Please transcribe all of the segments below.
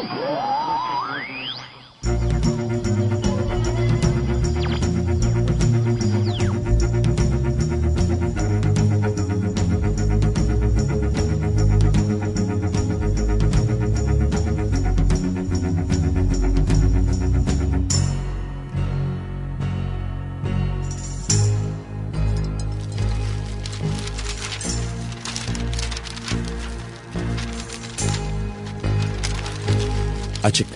Oh! Açık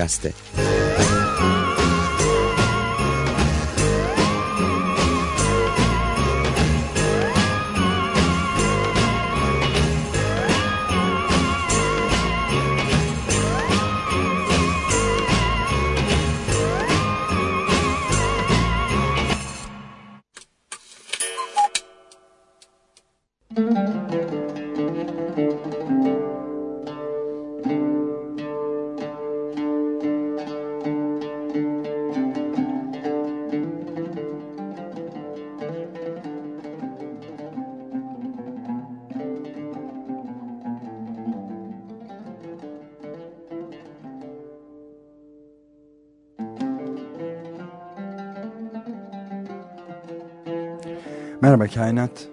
Merhaba Kainat.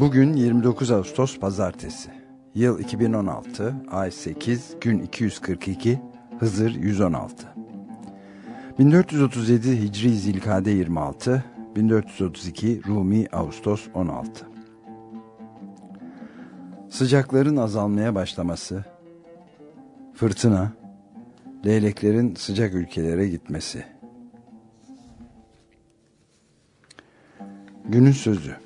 Bugün 29 Ağustos Pazartesi. Yıl 2016, ay 8, gün 242, Hızır 116. 1437 Hicri Zilkade 26, 1432 Rumi Ağustos 16. Sıcakların azalmaya başlaması, fırtına, leyleklerin sıcak ülkelere gitmesi. Günün sözü.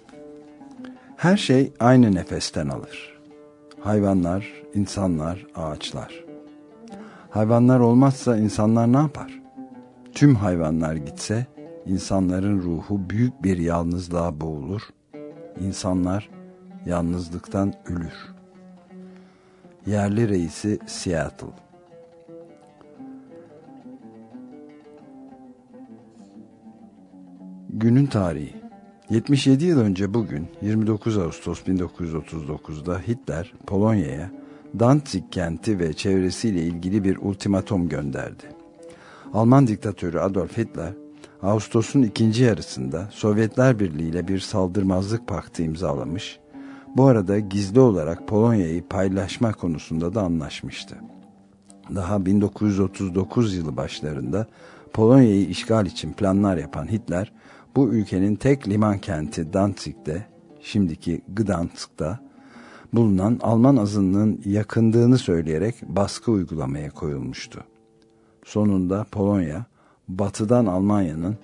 Her şey aynı nefesten alır. Hayvanlar, insanlar, ağaçlar. Hayvanlar olmazsa insanlar ne yapar? Tüm hayvanlar gitse insanların ruhu büyük bir yalnızlığa boğulur. İnsanlar yalnızlıktan ölür. Yerli reisi Seattle Günün tarihi 77 yıl önce bugün 29 Ağustos 1939'da Hitler Polonya'ya Danzig kenti ve çevresiyle ilgili bir ultimatom gönderdi. Alman diktatörü Adolf Hitler Ağustos'un ikinci yarısında Sovyetler Birliği ile bir saldırmazlık paktı imzalamış. Bu arada gizli olarak Polonya'yı paylaşma konusunda da anlaşmıştı. Daha 1939 yılı başlarında Polonya'yı işgal için planlar yapan Hitler bu ülkenin tek liman kenti Danzig'de, şimdiki Gdansk'ta bulunan Alman azınlığın yakındığını söyleyerek baskı uygulamaya koyulmuştu. Sonunda Polonya, batıdan Almanya'nın,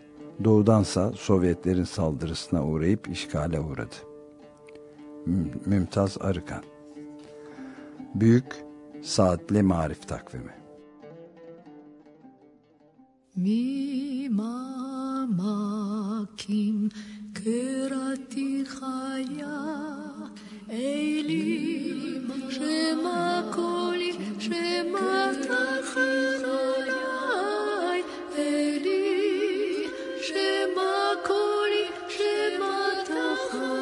doğudansa Sovyetlerin saldırısına uğrayıp işgale uğradı. Mümtaz Arıkan Büyük Saatli Marif Takvimi ממקים קראתי חיה אלים שמה קולי שמה תחנוני אלי שמה קולי שמה תחנוני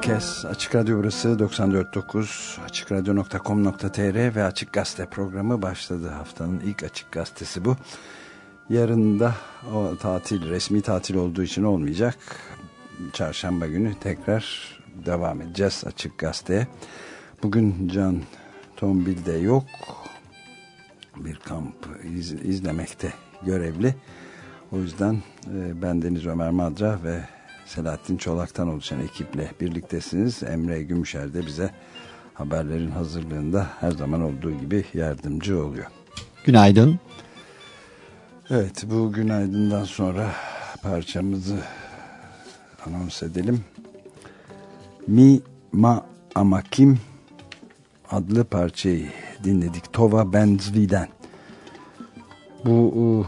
herkes. Açık Radyo burası 94.9 AçıkRadyo.com.tr ve Açık Gazete programı başladı. Haftanın ilk Açık Gazetesi bu. Yarın da o tatil, resmi tatil olduğu için olmayacak. Çarşamba günü tekrar devam edeceğiz Açık Gazete'ye. Bugün Can Tombil'de yok. Bir kamp iz, izlemekte görevli. O yüzden e, ben Deniz Ömer Madra ve Selahattin Çolak'tan oluşan ekiple birliktesiniz. Emre Gümüşer de bize haberlerin hazırlığında her zaman olduğu gibi yardımcı oluyor. Günaydın. Evet bu günaydından sonra parçamızı anons edelim. Mi Ma Ama Kim adlı parçayı dinledik. Tova Benzvi'den. Bu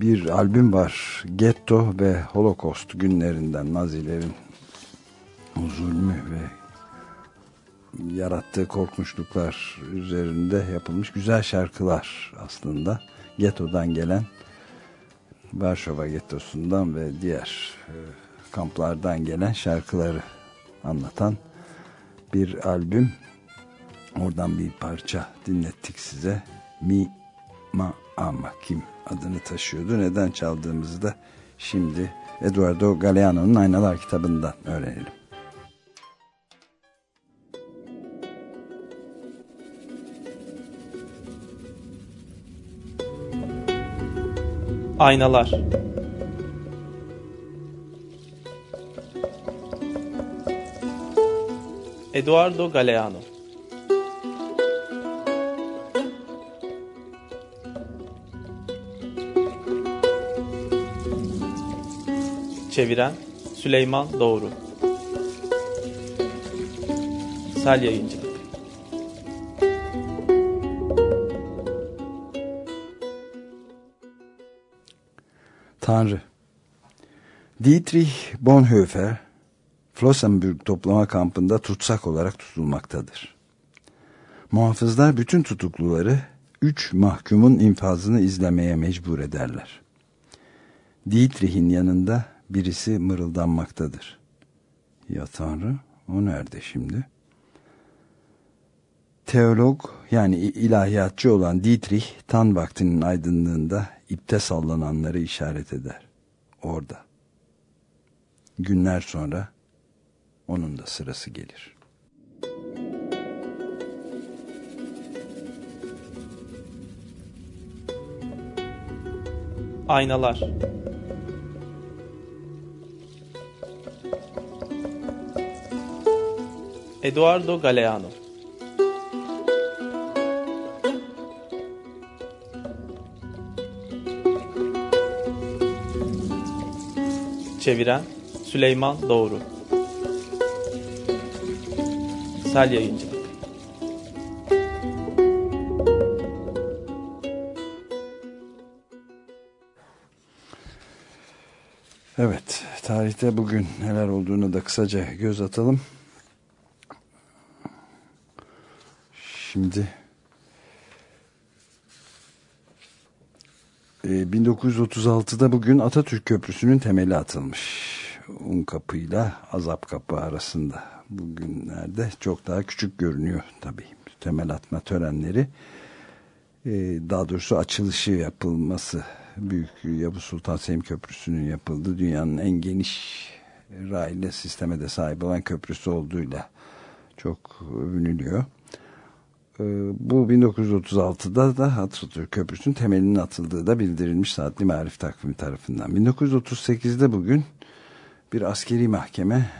bir albüm var. Getto ve Holocaust günlerinden Nazilerin zulmü ve yarattığı korkunçluklar üzerinde yapılmış güzel şarkılar aslında. Getto'dan gelen Varşova gettosundan ve diğer e, kamplardan gelen şarkıları anlatan bir albüm. Oradan bir parça dinlettik size. Mi Ma Ama Kim adını taşıyordu. Neden çaldığımızı da şimdi Eduardo Galeano'nun Aynalar kitabından öğrenelim. Aynalar Eduardo Galeano Çeviren Süleyman Doğru Sel Yayıncılık Tanrı Dietrich Bonhoeffer Flossenbürg toplama kampında tutsak olarak tutulmaktadır. Muhafızlar bütün tutukluları üç mahkumun infazını izlemeye mecbur ederler. Dietrich'in yanında birisi mırıldanmaktadır. Ya Tanrı o nerede şimdi? Teolog yani ilahiyatçı olan Dietrich tan vaktinin aydınlığında ipte sallananları işaret eder. Orada. Günler sonra onun da sırası gelir. Aynalar Eduardo Galeano. Çeviren Süleyman Doğru. Sel Yayıncılık. Evet, tarihte bugün neler olduğunu da kısaca göz atalım. Şimdi e, 1936'da bugün Atatürk Köprüsü'nün temeli atılmış. Un kapıyla Azap kapı arasında. Bugünlerde çok daha küçük görünüyor tabii temel atma törenleri. E, daha doğrusu açılışı yapılması Büyük Yavuz Sultan Selim Köprüsü'nün yapıldığı dünyanın en geniş raylı sisteme de sahip olan köprüsü olduğuyla çok övünülüyor. Ee, bu 1936'da da Atatürk Köprüsü'nün temelinin atıldığı da bildirilmiş Saatli Marif Takvimi tarafından. 1938'de bugün bir askeri mahkeme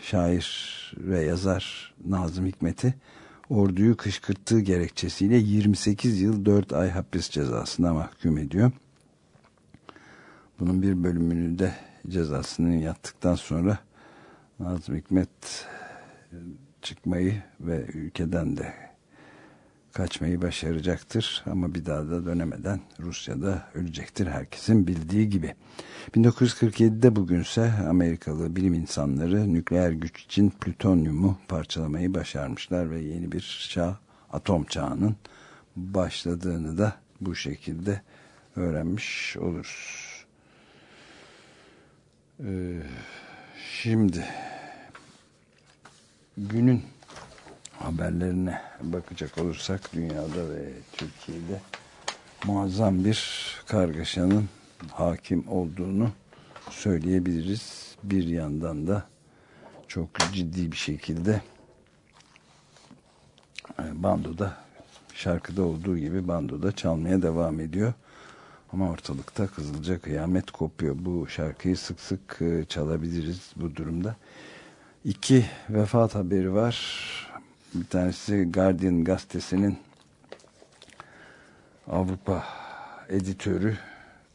şair ve yazar Nazım Hikmet'i orduyu kışkırttığı gerekçesiyle 28 yıl 4 ay hapis cezasına mahkum ediyor. Bunun bir bölümünü de cezasının yattıktan sonra Nazım Hikmet çıkmayı ve ülkeden de kaçmayı başaracaktır ama bir daha da dönemeden Rusya'da ölecektir herkesin bildiği gibi. 1947'de bugünse Amerikalı bilim insanları nükleer güç için plütonyumu parçalamayı başarmışlar ve yeni bir çağ atom çağının başladığını da bu şekilde öğrenmiş oluruz. Ee, şimdi günün haberlerine bakacak olursak dünyada ve Türkiye'de muazzam bir kargaşanın hakim olduğunu söyleyebiliriz. Bir yandan da çok ciddi bir şekilde e, bandoda şarkıda olduğu gibi bandoda çalmaya devam ediyor. Ama ortalıkta kızılca kıyamet kopuyor. Bu şarkıyı sık sık e, çalabiliriz bu durumda. İki vefat haberi var. Bir tanesi Guardian gazetesinin Avrupa editörü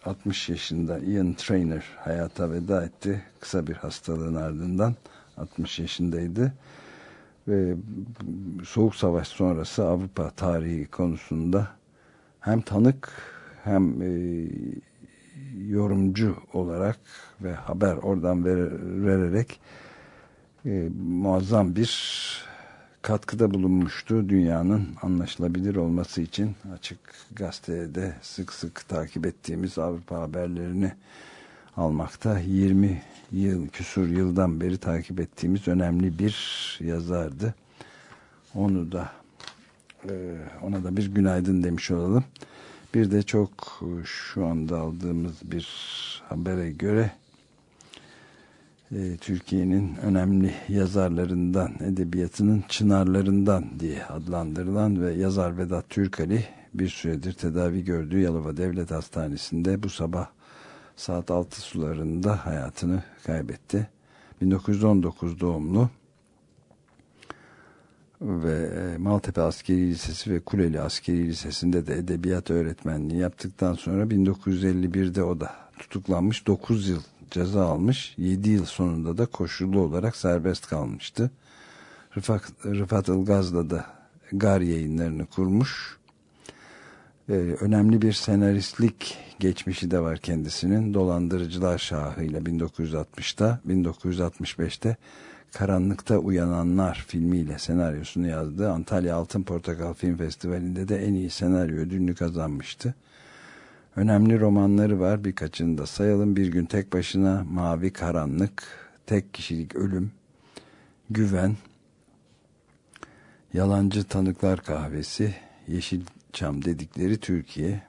60 yaşında Ian Trainer hayata veda etti. Kısa bir hastalığın ardından 60 yaşındaydı. Ve Soğuk Savaş sonrası Avrupa tarihi konusunda hem tanık hem e, yorumcu olarak ve haber oradan ver, vererek e, muazzam bir katkıda bulunmuştu dünyanın anlaşılabilir olması için açık gazetede sık sık takip ettiğimiz Avrupa haberlerini almakta 20 yıl küsur yıldan beri takip ettiğimiz önemli bir yazardı. Onu da e, ona da bir günaydın demiş olalım. Bir de çok şu anda aldığımız bir habere göre e, Türkiye'nin önemli yazarlarından, edebiyatının çınarlarından diye adlandırılan ve yazar Vedat Türkali bir süredir tedavi gördüğü Yalova Devlet Hastanesi'nde bu sabah saat 6 sularında hayatını kaybetti. 1919 doğumlu ve e, Maltepe Askeri Lisesi ve Kuleli Askeri Lisesi'nde de edebiyat öğretmenliği yaptıktan sonra 1951'de o da tutuklanmış 9 yıl ceza almış 7 yıl sonunda da koşullu olarak serbest kalmıştı. Rıfat, Rıfat Ilgaz'la da Gar yayınlarını kurmuş. Ee, önemli bir senaristlik geçmişi de var kendisinin. Dolandırıcılar Şahı ile 1960'ta, 1965'te Karanlıkta Uyananlar filmiyle senaryosunu yazdı. Antalya Altın Portakal Film Festivali'nde de en iyi senaryo ödülünü kazanmıştı. Önemli romanları var. Birkaçını da sayalım. Bir gün tek başına Mavi Karanlık, Tek Kişilik Ölüm, Güven, Yalancı Tanıklar Kahvesi, Yeşilçam dedikleri Türkiye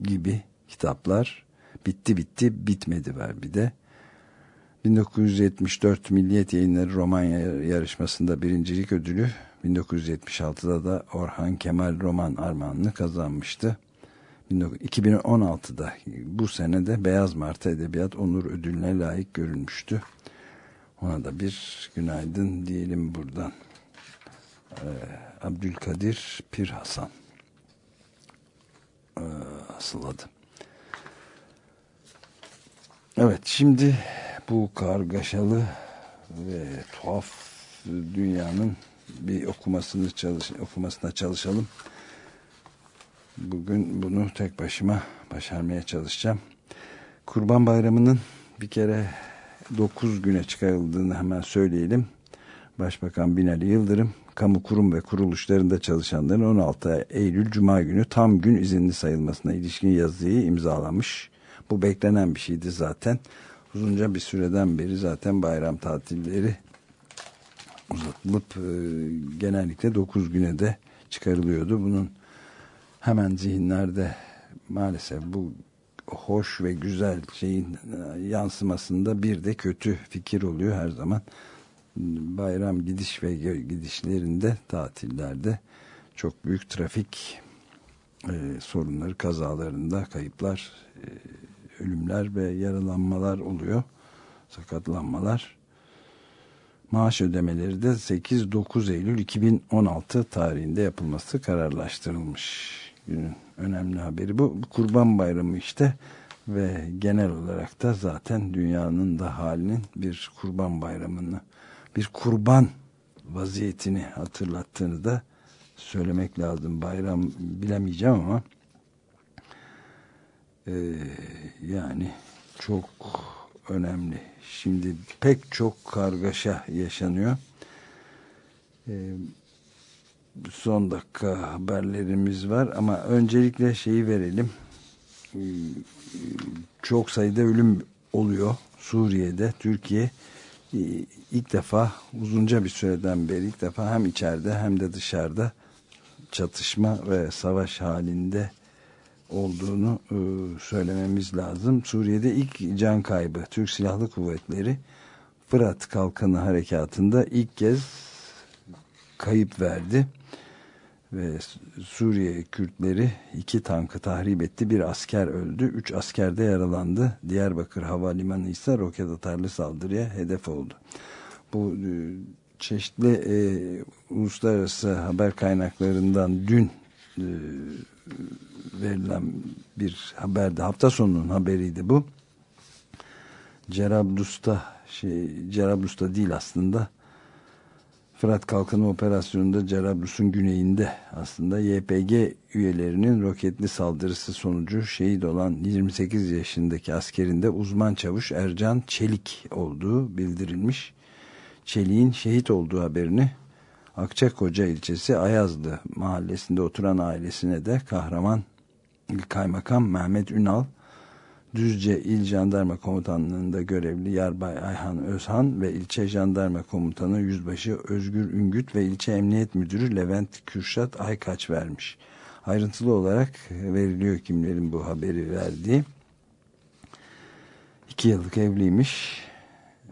gibi kitaplar. Bitti bitti bitmedi var bir de. 1974 Milliyet Yayınları roman yarışmasında birincilik ödülü 1976'da da Orhan Kemal roman armağanını kazanmıştı. 2016'da bu senede Beyaz Martı Edebiyat Onur Ödülüne layık görülmüştü. Ona da bir günaydın diyelim buradan. Ee, Abdülkadir Pir Hasan ee, asıladı. Evet şimdi bu kargaşalı ve tuhaf dünyanın bir okumasını çalış okumasına çalışalım. Bugün bunu tek başıma başarmaya çalışacağım. Kurban Bayramı'nın bir kere 9 güne çıkarıldığını hemen söyleyelim. Başbakan Binali Yıldırım, kamu kurum ve kuruluşlarında çalışanların 16 Eylül Cuma günü tam gün izinli sayılmasına ilişkin yazıyı imzalamış. Bu beklenen bir şeydi zaten. Uzunca bir süreden beri zaten bayram tatilleri uzatılıp e, genellikle 9 güne de çıkarılıyordu. Bunun hemen zihinlerde maalesef bu hoş ve güzel şeyin yansımasında bir de kötü fikir oluyor her zaman. Bayram gidiş ve gidişlerinde tatillerde çok büyük trafik e, sorunları kazalarında kayıplar e, ölümler ve yaralanmalar oluyor sakatlanmalar maaş ödemeleri de 8-9 Eylül 2016 tarihinde yapılması kararlaştırılmış günün önemli haberi bu. Kurban Bayramı işte ve genel olarak da zaten dünyanın da halinin bir kurban bayramını bir kurban vaziyetini hatırlattığını da söylemek lazım. Bayram bilemeyeceğim ama e, yani çok önemli. Şimdi pek çok kargaşa yaşanıyor. E, son dakika haberlerimiz var ama öncelikle şeyi verelim. Çok sayıda ölüm oluyor Suriye'de. Türkiye e, ilk defa uzunca bir süreden beri ilk defa hem içeride hem de dışarıda çatışma ve savaş halinde olduğunu e, söylememiz lazım. Suriye'de ilk can kaybı Türk Silahlı Kuvvetleri Fırat Kalkanı Harekatı'nda ilk kez kayıp verdi ve Suriye Kürtleri iki tankı tahrip etti. Bir asker öldü. Üç asker de yaralandı. Diyarbakır Havalimanı ise roket atarlı saldırıya hedef oldu. Bu e, çeşitli e, uluslararası haber kaynaklarından dün e, verilen bir haberde hafta sonunun haberiydi bu. Cerablus'ta şey Cerablus'ta değil aslında Fırat Kalkanı operasyonunda Cerablus'un güneyinde aslında YPG üyelerinin roketli saldırısı sonucu şehit olan 28 yaşındaki askerinde uzman çavuş Ercan Çelik olduğu bildirilmiş. Çelik'in şehit olduğu haberini Akçakoca ilçesi Ayazlı mahallesinde oturan ailesine de kahraman kaymakam Mehmet Ünal Düzce İl Jandarma Komutanlığı'nda görevli Yarbay Ayhan Özhan ve ilçe Jandarma Komutanı Yüzbaşı Özgür Üngüt ve ilçe Emniyet Müdürü Levent Kürşat Aykaç vermiş. Ayrıntılı olarak veriliyor kimlerin bu haberi verdiği. İki yıllık evliymiş.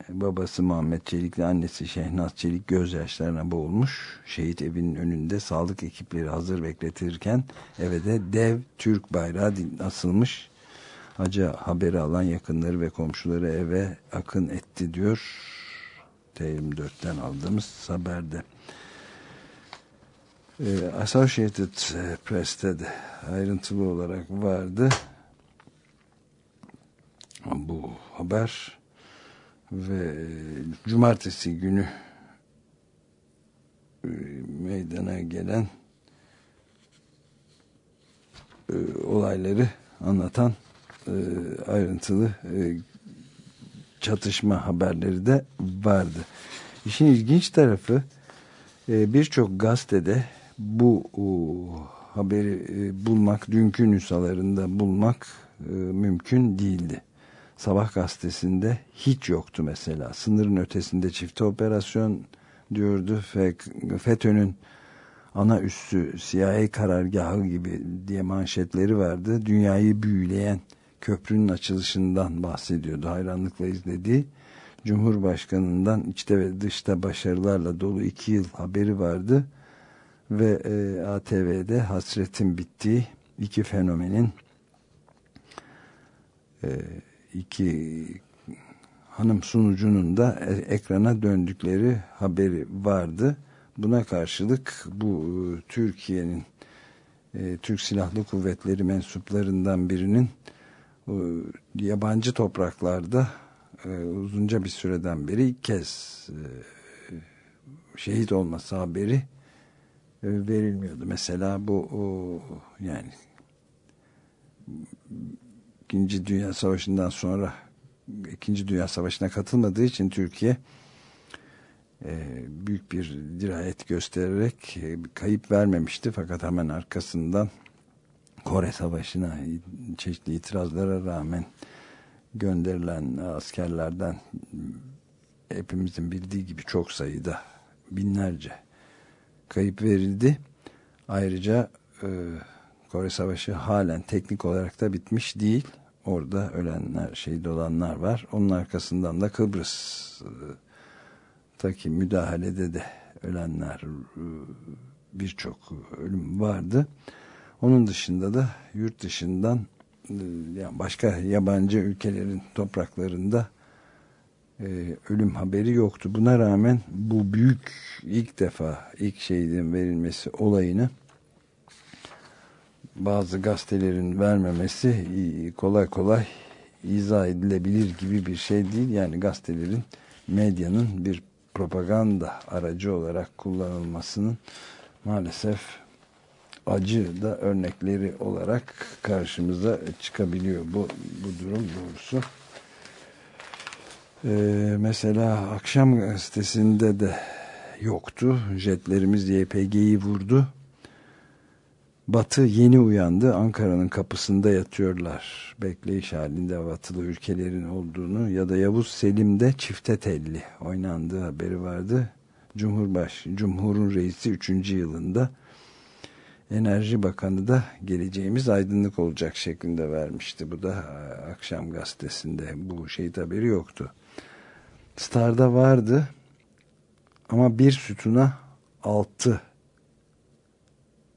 Babası Muhammed Çelik'le annesi Şehnaz Çelik gözyaşlarına boğulmuş. Şehit evinin önünde sağlık ekipleri hazır bekletirken eve de dev Türk bayrağı asılmış Acı haberi alan yakınları ve komşuları eve akın etti diyor. T24'ten aldığımız haberde. Ee, Associated Press'te de ayrıntılı olarak vardı. Bu haber ve cumartesi günü e, meydana gelen e, olayları anlatan e, ayrıntılı e, çatışma haberleri de vardı. İşin ilginç tarafı e, birçok gazetede bu haberi bulmak, dünkü nüshalarında bulmak mümkün değildi. Sabah gazetesinde hiç yoktu mesela. Sınırın ötesinde çifte operasyon diyordu. FETÖ'nün ana üssü CIA karargahı gibi diye manşetleri vardı. Dünyayı büyüleyen köprünün açılışından bahsediyordu hayranlıkla izlediği. Cumhurbaşkanından içte ve dışta başarılarla dolu iki yıl haberi vardı ve e, ATV'de hasretin bittiği iki fenomenin e, iki hanım sunucunun da e, ekrana döndükleri haberi vardı. Buna karşılık bu e, Türkiye'nin e, Türk Silahlı Kuvvetleri mensuplarından birinin yabancı topraklarda e, uzunca bir süreden beri ilk kez e, şehit olması haberi e, verilmiyordu. Mesela bu yani İkinci Dünya Savaşı'ndan sonra İkinci Dünya Savaşı'na katılmadığı için Türkiye büyük bir dirayet göstererek kayıp vermemişti. Fakat hemen arkasından Kore Savaşı'na çeşitli itirazlara rağmen gönderilen askerlerden hepimizin bildiği gibi çok sayıda binlerce kayıp verildi. Ayrıca e, Kore Savaşı halen teknik olarak da bitmiş değil. Orada ölenler, şehit olanlar var. Onun arkasından da Kıbrıs e, müdahalede de ölenler e, birçok ölüm vardı. Onun dışında da yurt dışından e, yani başka yabancı ülkelerin topraklarında e, ölüm haberi yoktu. Buna rağmen bu büyük ilk defa ilk şeyin verilmesi olayını bazı gazetelerin vermemesi kolay kolay izah edilebilir gibi bir şey değil. Yani gazetelerin medyanın bir propaganda aracı olarak kullanılmasının maalesef acı da örnekleri olarak karşımıza çıkabiliyor bu, bu durum doğrusu. Ee, mesela akşam gazetesinde de yoktu. Jetlerimiz YPG'yi vurdu. Batı yeni uyandı. Ankara'nın kapısında yatıyorlar. Bekleyiş halinde batılı ülkelerin olduğunu ya da Yavuz Selim'de çifte telli oynandığı haberi vardı. Cumhurbaş, Cumhur'un reisi 3. yılında Enerji Bakanı da geleceğimiz aydınlık olacak şeklinde vermişti. Bu da e, akşam gazetesinde bu şey haberi yoktu. Star'da vardı ama bir sütuna altı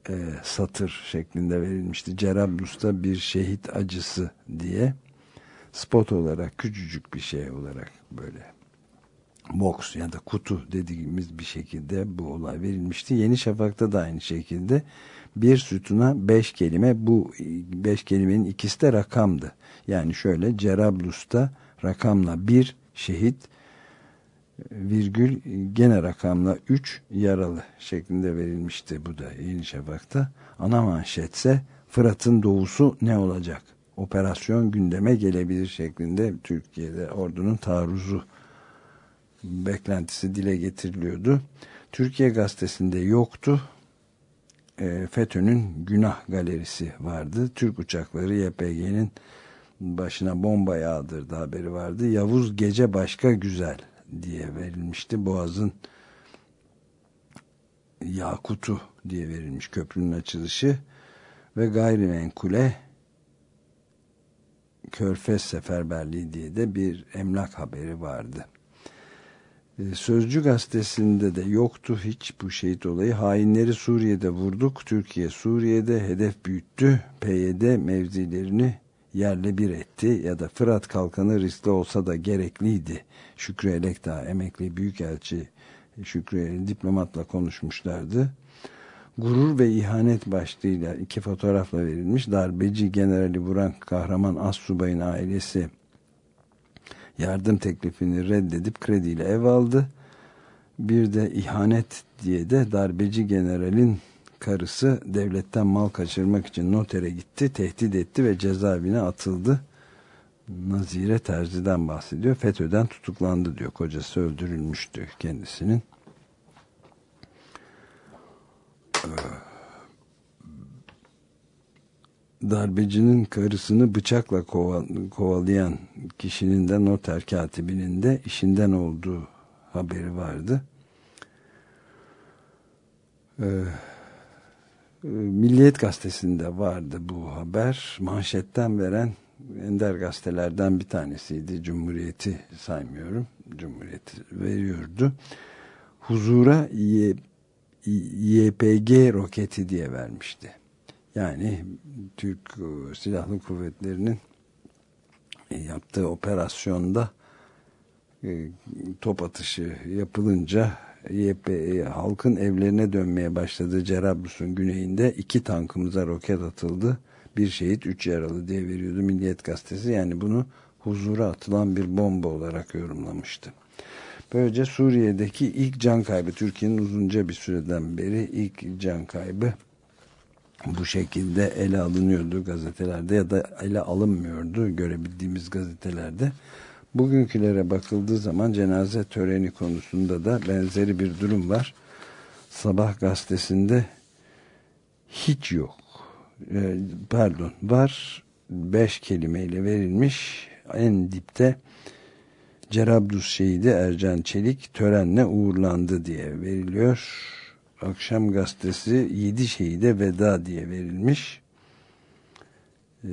e, satır şeklinde verilmişti. Cerablus'ta bir şehit acısı diye spot olarak küçücük bir şey olarak böyle box ya da kutu dediğimiz bir şekilde bu olay verilmişti. Yeni Şafak'ta da aynı şekilde bir sütuna beş kelime bu beş kelimenin ikisi de rakamdı. Yani şöyle Cerablus'ta rakamla bir şehit virgül gene rakamla 3 yaralı şeklinde verilmişti bu da Yeni Şafak'ta. Ana manşetse Fırat'ın doğusu ne olacak? Operasyon gündeme gelebilir şeklinde Türkiye'de ordunun taarruzu beklentisi dile getiriliyordu. Türkiye gazetesinde yoktu. E, FETÖ'nün günah galerisi vardı. Türk uçakları YPG'nin başına bomba yağdırdı haberi vardı. Yavuz gece başka güzel diye verilmişti. Boğaz'ın Yakutu diye verilmiş köprünün açılışı ve gayrimenkule Körfez Seferberliği diye de bir emlak haberi vardı. Ee, Sözcü gazetesinde de yoktu hiç bu şehit olayı. Hainleri Suriye'de vurduk. Türkiye Suriye'de hedef büyüttü. PYD mevzilerini yerle bir etti ya da Fırat Kalkanı riskli olsa da gerekliydi. Şükrü Elekdağ emekli büyükelçi Şükrü diplomatla konuşmuşlardı. Gurur ve ihanet başlığıyla iki fotoğrafla verilmiş. Darbeci generali vuran kahraman Assubay'ın ailesi yardım teklifini reddedip krediyle ev aldı. Bir de ihanet diye de darbeci generalin karısı devletten mal kaçırmak için notere gitti, tehdit etti ve cezaevine atıldı. Nazire Terzi'den bahsediyor. FETÖ'den tutuklandı diyor. Kocası öldürülmüştü kendisinin. Ee, darbecinin karısını bıçakla kovalayan kişinin de noter katibinin de işinden olduğu haberi vardı. Ee, Milliyet gazetesinde vardı bu haber. Manşetten veren ender gazetelerden bir tanesiydi. Cumhuriyeti saymıyorum. Cumhuriyeti veriyordu. Huzura YPG roketi diye vermişti. Yani Türk e, Silahlı Kuvvetleri'nin yaptığı operasyonda e, top atışı yapılınca YP, e, halkın evlerine dönmeye başladığı Cerablus'un güneyinde iki tankımıza roket atıldı. Bir şehit, üç yaralı diye veriyordu Milliyet Gazetesi. Yani bunu huzura atılan bir bomba olarak yorumlamıştı. Böylece Suriye'deki ilk can kaybı, Türkiye'nin uzunca bir süreden beri ilk can kaybı bu şekilde ele alınıyordu gazetelerde ya da ele alınmıyordu görebildiğimiz gazetelerde. Bugünkülere bakıldığı zaman cenaze töreni konusunda da benzeri bir durum var. Sabah gazetesinde hiç yok. Ee, pardon var. Beş kelimeyle verilmiş. En dipte Cerabdus şehidi Ercan Çelik törenle uğurlandı diye veriliyor. Akşam gazetesi yedi şehide veda diye verilmiş. Ee,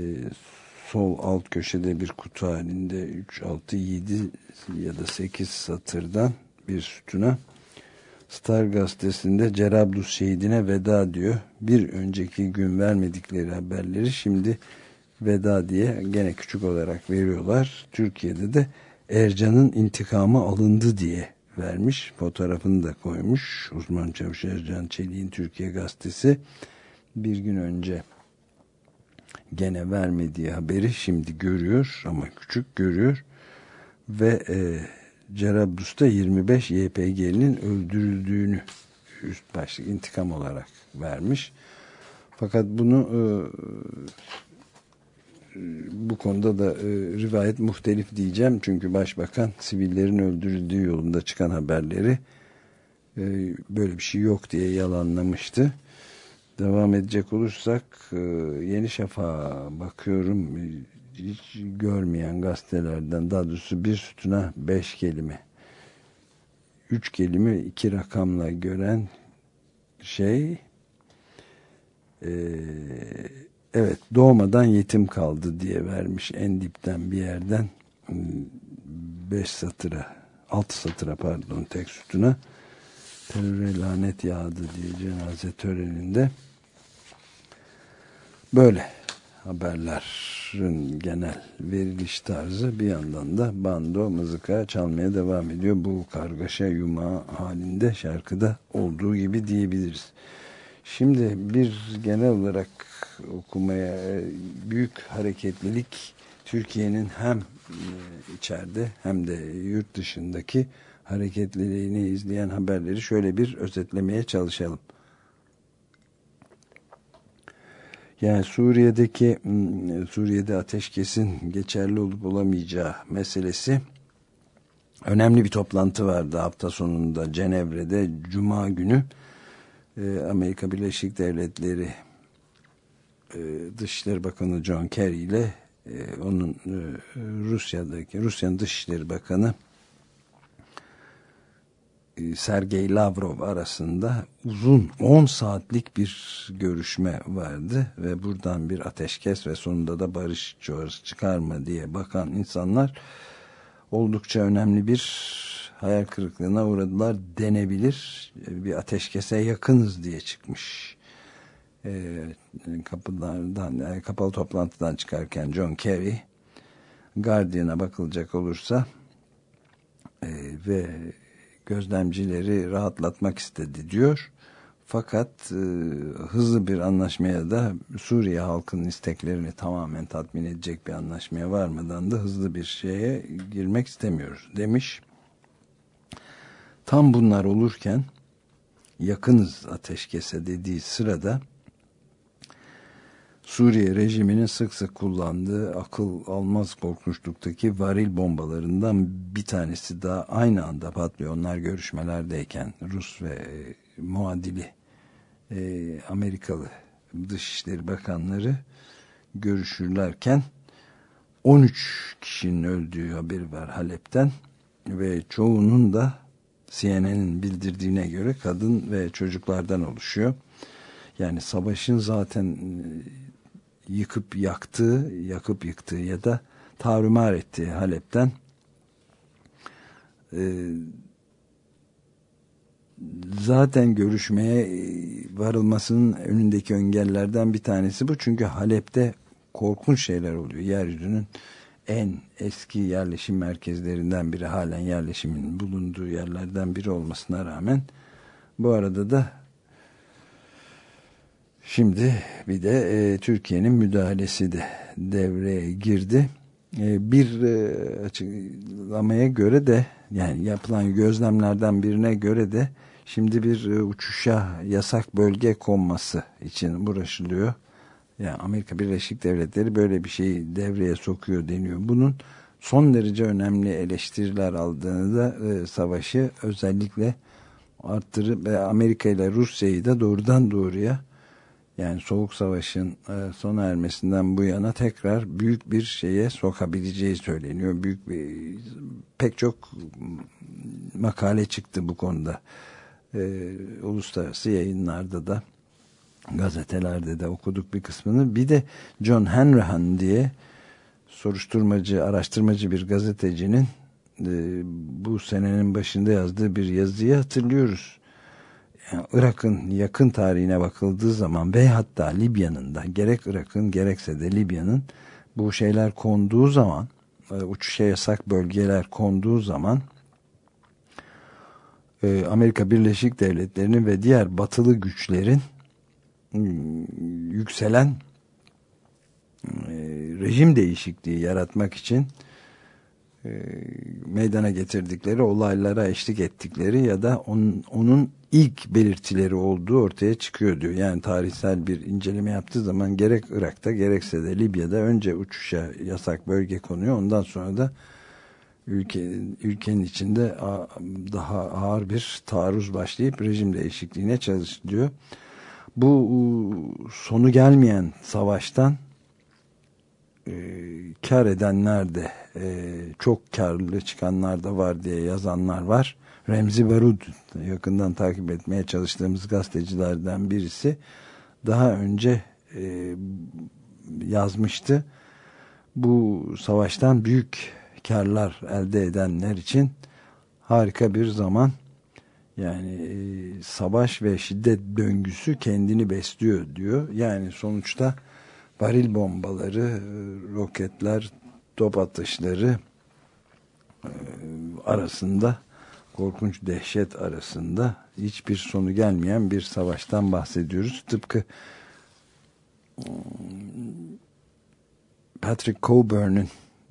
sol alt köşede bir kutu halinde 3, 6, 7 ya da 8 satırdan bir sütuna Star gazetesinde Cerablus şehidine veda diyor. Bir önceki gün vermedikleri haberleri şimdi veda diye gene küçük olarak veriyorlar. Türkiye'de de Ercan'ın intikamı alındı diye vermiş. Fotoğrafını da koymuş. Uzman Çavuş Ercan Çelik'in Türkiye gazetesi bir gün önce gene vermediği haberi şimdi görüyor ama küçük görüyor ve e, Cerablus'ta 25 YPG'nin öldürüldüğünü üst başlık intikam olarak vermiş. Fakat bunu e, bu konuda da e, rivayet muhtelif diyeceğim. Çünkü başbakan sivillerin öldürüldüğü yolunda çıkan haberleri e, böyle bir şey yok diye yalanlamıştı. devam edecek olursak e, Yeni Şafak'a bakıyorum hiç görmeyen gazetelerden daha doğrusu bir sütuna beş kelime üç kelime iki rakamla gören şey e, evet doğmadan yetim kaldı diye vermiş en dipten bir yerden beş satıra altı satıra pardon tek sütuna teröre lanet yağdı diye cenaze töreninde böyle haberlerin genel veriliş tarzı bir yandan da bando mızıka çalmaya devam ediyor. Bu kargaşa yumağı halinde şarkıda olduğu gibi diyebiliriz. Şimdi bir genel olarak okumaya e, büyük hareketlilik Türkiye'nin hem e, içeride hem de yurt dışındaki hareketliliğini izleyen haberleri şöyle bir özetlemeye çalışalım. Yani Suriye'deki Suriye'de ateşkesin geçerli olup olamayacağı meselesi önemli bir toplantı vardı hafta sonunda Cenevre'de Cuma günü e, Amerika Birleşik Devletleri e, Dışişleri Bakanı John Kerry ile e, onun Rusya'daki Rusya'nın Dışişleri Bakanı e, Sergey Lavrov arasında uzun 10 saatlik bir görüşme vardı ve buradan bir ateşkes ve sonunda da barış çağrısı çıkarma diye bakan insanlar oldukça önemli bir hayal kırıklığına uğradılar denebilir. Bir ateşkese yakınız diye çıkmış. E, kapılardan, kapalı toplantıdan çıkarken John Kerry Guardian'a bakılacak olursa e, ve gözlemcileri rahatlatmak istedi diyor. Fakat e, hızlı bir anlaşmaya da Suriye halkının isteklerini tamamen tatmin edecek bir anlaşmaya varmadan da hızlı bir şeye girmek istemiyoruz demiş. Tam bunlar olurken yakınız ateşkese dediği sırada Suriye rejiminin sık sık kullandığı akıl almaz korkunçluktaki varil bombalarından bir tanesi daha aynı anda patlıyor. Onlar görüşmelerdeyken Rus ve e, muadili e, Amerikalı Dışişleri Bakanları görüşürlerken 13 kişinin öldüğü haberi var Halep'ten ve çoğunun da CNN'in bildirdiğine göre kadın ve çocuklardan oluşuyor. Yani savaşın zaten yıkıp yaktığı, yakıp yıktığı ya da tavrımar ettiği Halep'ten e, zaten görüşmeye varılmasının önündeki engellerden bir tanesi bu. Çünkü Halep'te korkunç şeyler oluyor. Yeryüzünün en eski yerleşim merkezlerinden biri halen yerleşimin bulunduğu yerlerden biri olmasına rağmen bu arada da Şimdi bir de e, Türkiye'nin müdahalesi de devreye girdi. E, bir e, açıklamaya göre de yani yapılan gözlemlerden birine göre de şimdi bir e, uçuşa yasak bölge konması için uğraşılıyor. Yani Amerika Birleşik Devletleri böyle bir şeyi devreye sokuyor deniyor. Bunun son derece önemli eleştiriler aldığını da e, savaşı özellikle arttırıp ve Amerika ile Rusya'yı da doğrudan doğruya yani Soğuk Savaş'ın e, sona ermesinden bu yana tekrar büyük bir şeye sokabileceği söyleniyor. Büyük bir pek çok makale çıktı bu konuda. E, uluslararası yayınlarda da gazetelerde de okuduk bir kısmını. Bir de John Hanrahan diye soruşturmacı, araştırmacı bir gazetecinin e, bu senenin başında yazdığı bir yazıyı hatırlıyoruz yani Irak'ın yakın tarihine bakıldığı zaman ve hatta Libya'nın da gerek Irak'ın gerekse de Libya'nın bu şeyler konduğu zaman e, uçuşa yasak bölgeler konduğu zaman e, Amerika Birleşik Devletleri'nin ve diğer batılı güçlerin hmm, yükselen e, rejim değişikliği yaratmak için meydana getirdikleri olaylara eşlik ettikleri ya da onun, onun ilk belirtileri olduğu ortaya çıkıyor diyor. Yani tarihsel bir inceleme yaptığı zaman gerek Irak'ta gerekse de Libya'da önce uçuşa yasak bölge konuyor. Ondan sonra da ülke, ülkenin içinde daha ağır bir taarruz başlayıp rejim değişikliğine çalışılıyor. Bu sonu gelmeyen savaştan e, kar edenler de e, çok karlı çıkanlar da var diye yazanlar var. Remzi Barud yakından takip etmeye çalıştığımız gazetecilerden birisi daha önce e, yazmıştı. Bu savaştan büyük karlar elde edenler için harika bir zaman yani e, savaş ve şiddet döngüsü kendini besliyor diyor. Yani sonuçta varil bombaları, e, roketler, top atışları e, arasında korkunç dehşet arasında hiçbir sonu gelmeyen bir savaştan bahsediyoruz. Tıpkı hmm, Patrick Coburn'un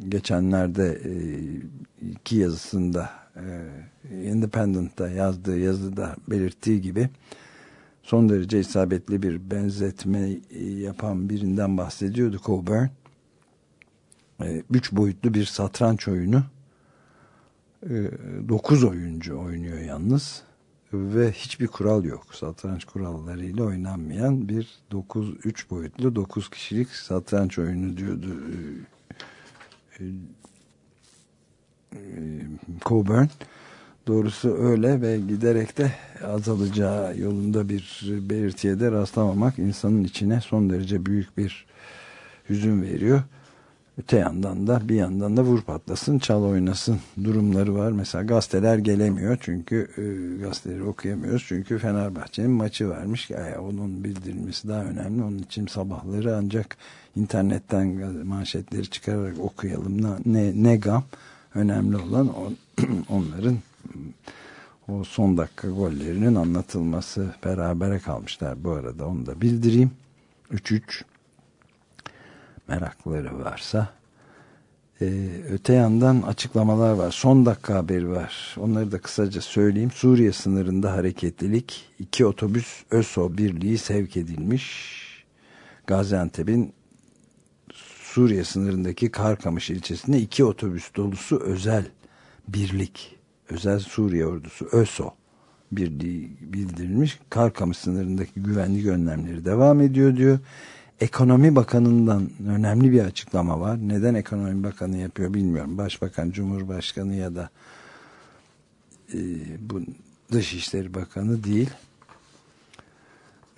geçenlerde e, iki yazısında Independent'ta yazdığı yazıda belirttiği gibi son derece isabetli bir benzetme yapan birinden bahsediyordu Coburn. Üç boyutlu bir satranç oyunu 9 oyuncu oynuyor yalnız ve hiçbir kural yok. Satranç kurallarıyla oynanmayan bir 9 3 boyutlu 9 kişilik satranç oyunu diyordu Coburn. Doğrusu öyle ve giderek de azalacağı yolunda bir belirtiye de rastlamamak insanın içine son derece büyük bir hüzün veriyor. Öte yandan da bir yandan da vur patlasın çal oynasın durumları var. Mesela gazeteler gelemiyor çünkü e, gazeteleri okuyamıyoruz. Çünkü Fenerbahçe'nin maçı varmış. Yani onun bildirilmesi daha önemli. Onun için sabahları ancak internetten manşetleri çıkararak okuyalım. Ne, ne gam önemli olan on, onların o son dakika gollerinin anlatılması berabere kalmışlar. Bu arada onu da bildireyim. 3-3 merakları varsa. Ee, öte yandan açıklamalar var. Son dakika haberi var. Onları da kısaca söyleyeyim. Suriye sınırında hareketlilik. İki otobüs ÖSO birliği sevk edilmiş. Gaziantep'in Suriye sınırındaki Karkamış ilçesinde iki otobüs dolusu özel birlik, özel Suriye ordusu ÖSO bildirilmiş. Karkamış sınırındaki güvenlik önlemleri devam ediyor diyor. Ekonomi Bakanı'ndan önemli bir açıklama var. Neden Ekonomi Bakanı yapıyor bilmiyorum. Başbakan, Cumhurbaşkanı ya da e, bu Dışişleri Bakanı değil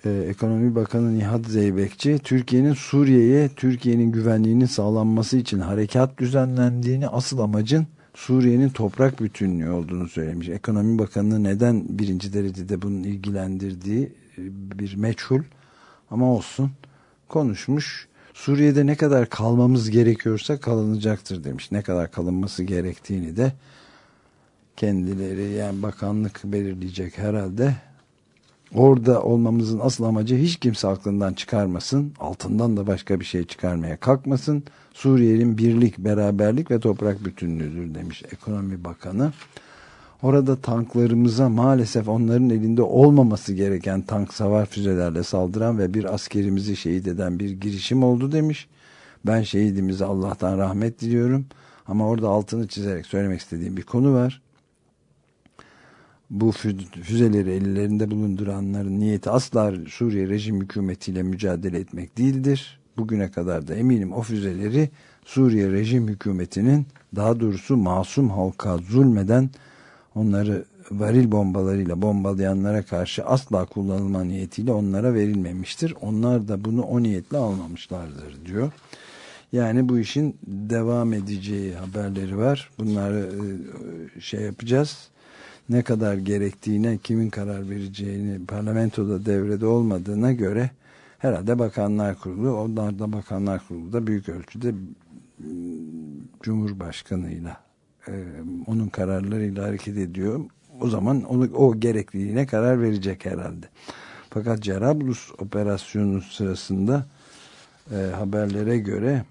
e, Ekonomi Bakanı Nihat Zeybekçi Türkiye'nin Suriye'ye Türkiye'nin güvenliğinin sağlanması için harekat düzenlendiğini asıl amacın Suriye'nin toprak bütünlüğü olduğunu söylemiş. Ekonomi Bakanı neden birinci derecede bunun ilgilendirdiği e, bir meçhul ama olsun konuşmuş. Suriye'de ne kadar kalmamız gerekiyorsa kalınacaktır demiş. Ne kadar kalınması gerektiğini de kendileri yani bakanlık belirleyecek herhalde Orada olmamızın asıl amacı hiç kimse aklından çıkarmasın. Altından da başka bir şey çıkarmaya kalkmasın. Suriye'nin birlik, beraberlik ve toprak bütünlüğüdür demiş Ekonomi Bakanı. Orada tanklarımıza maalesef onların elinde olmaması gereken tank savar füzelerle saldıran ve bir askerimizi şehit eden bir girişim oldu demiş. Ben şehidimize Allah'tan rahmet diliyorum. Ama orada altını çizerek söylemek istediğim bir konu var bu füzeleri ellerinde bulunduranların niyeti asla Suriye rejim hükümetiyle mücadele etmek değildir. Bugüne kadar da eminim o füzeleri Suriye rejim hükümetinin daha doğrusu masum halka zulmeden onları varil bombalarıyla bombalayanlara karşı asla kullanılma niyetiyle onlara verilmemiştir. Onlar da bunu o niyetle almamışlardır diyor. Yani bu işin devam edeceği haberleri var. Bunları şey yapacağız ne kadar gerektiğine kimin karar vereceğini parlamentoda devrede olmadığına göre herhalde bakanlar kurulu onlar da bakanlar kurulu da büyük ölçüde ıı, Cumhurbaşkanıyla onun kararlarıyla hareket ediyor. O zaman onu, o gerekliliğine karar verecek herhalde. Fakat Cerablus operasyonu sırasında e, haberlere göre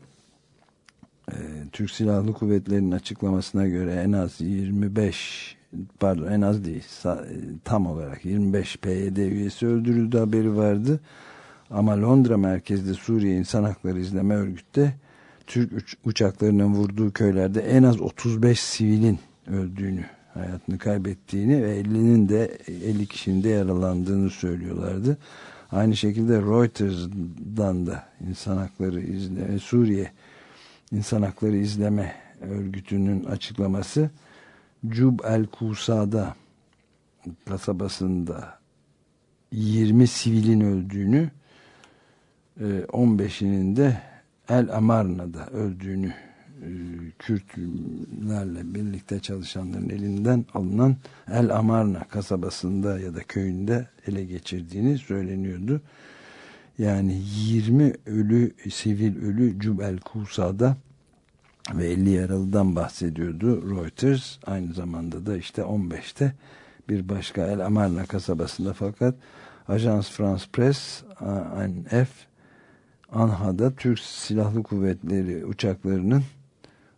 e, Türk Silahlı Kuvvetleri'nin açıklamasına göre en az 25 pardon en az değil tam olarak 25 PYD üyesi öldürüldü haberi vardı. Ama Londra merkezli Suriye İnsan Hakları İzleme Örgüt'te Türk uç uçaklarının vurduğu köylerde en az 35 sivilin öldüğünü, hayatını kaybettiğini ve 50'nin de 50 kişinin de yaralandığını söylüyorlardı. Aynı şekilde Reuters'dan da insan hakları izleme, Suriye İnsan Hakları İzleme Örgütü'nün açıklaması Cub el Kusa'da kasabasında 20 sivilin öldüğünü 15'inin de El Amarna'da öldüğünü e, Kürtlerle birlikte çalışanların elinden alınan El Amarna kasabasında ya da köyünde ele geçirdiğini söyleniyordu. Yani 20 ölü, sivil ölü Cubel Kusa'da ve 50 yaralıdan bahsediyordu Reuters. Aynı zamanda da işte 15'te bir başka El Amarna kasabasında fakat Ajans France Press ANF Anha'da Türk Silahlı Kuvvetleri uçaklarının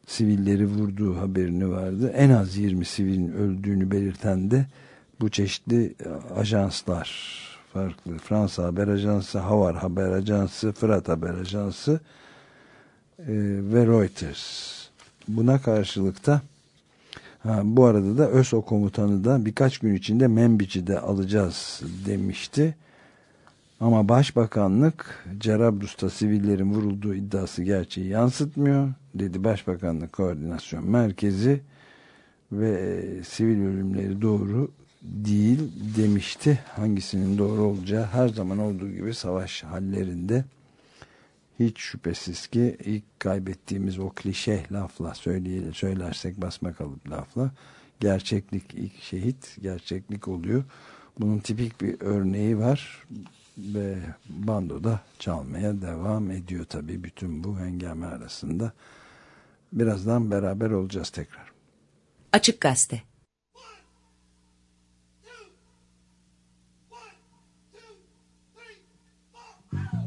sivilleri vurduğu haberini vardı. En az 20 sivilin öldüğünü belirten de bu çeşitli ajanslar farklı. Fransa Haber Ajansı, Havar Haber Ajansı, Fırat Haber Ajansı ve Reuters. Buna karşılıkta ha, bu arada da ÖSO komutanı da birkaç gün içinde Membiç'i alacağız demişti. Ama Başbakanlık Cerablus'ta sivillerin vurulduğu iddiası gerçeği yansıtmıyor dedi Başbakanlık Koordinasyon Merkezi ve e, sivil ölümleri doğru değil demişti. Hangisinin doğru olacağı her zaman olduğu gibi savaş hallerinde hiç şüphesiz ki ilk kaybettiğimiz o klişe lafla söyleyelim, söylersek basma kalıp lafla gerçeklik ilk şehit gerçeklik oluyor. Bunun tipik bir örneği var ve bando da çalmaya devam ediyor tabii bütün bu hengame arasında. Birazdan beraber olacağız tekrar. Açık Gazete People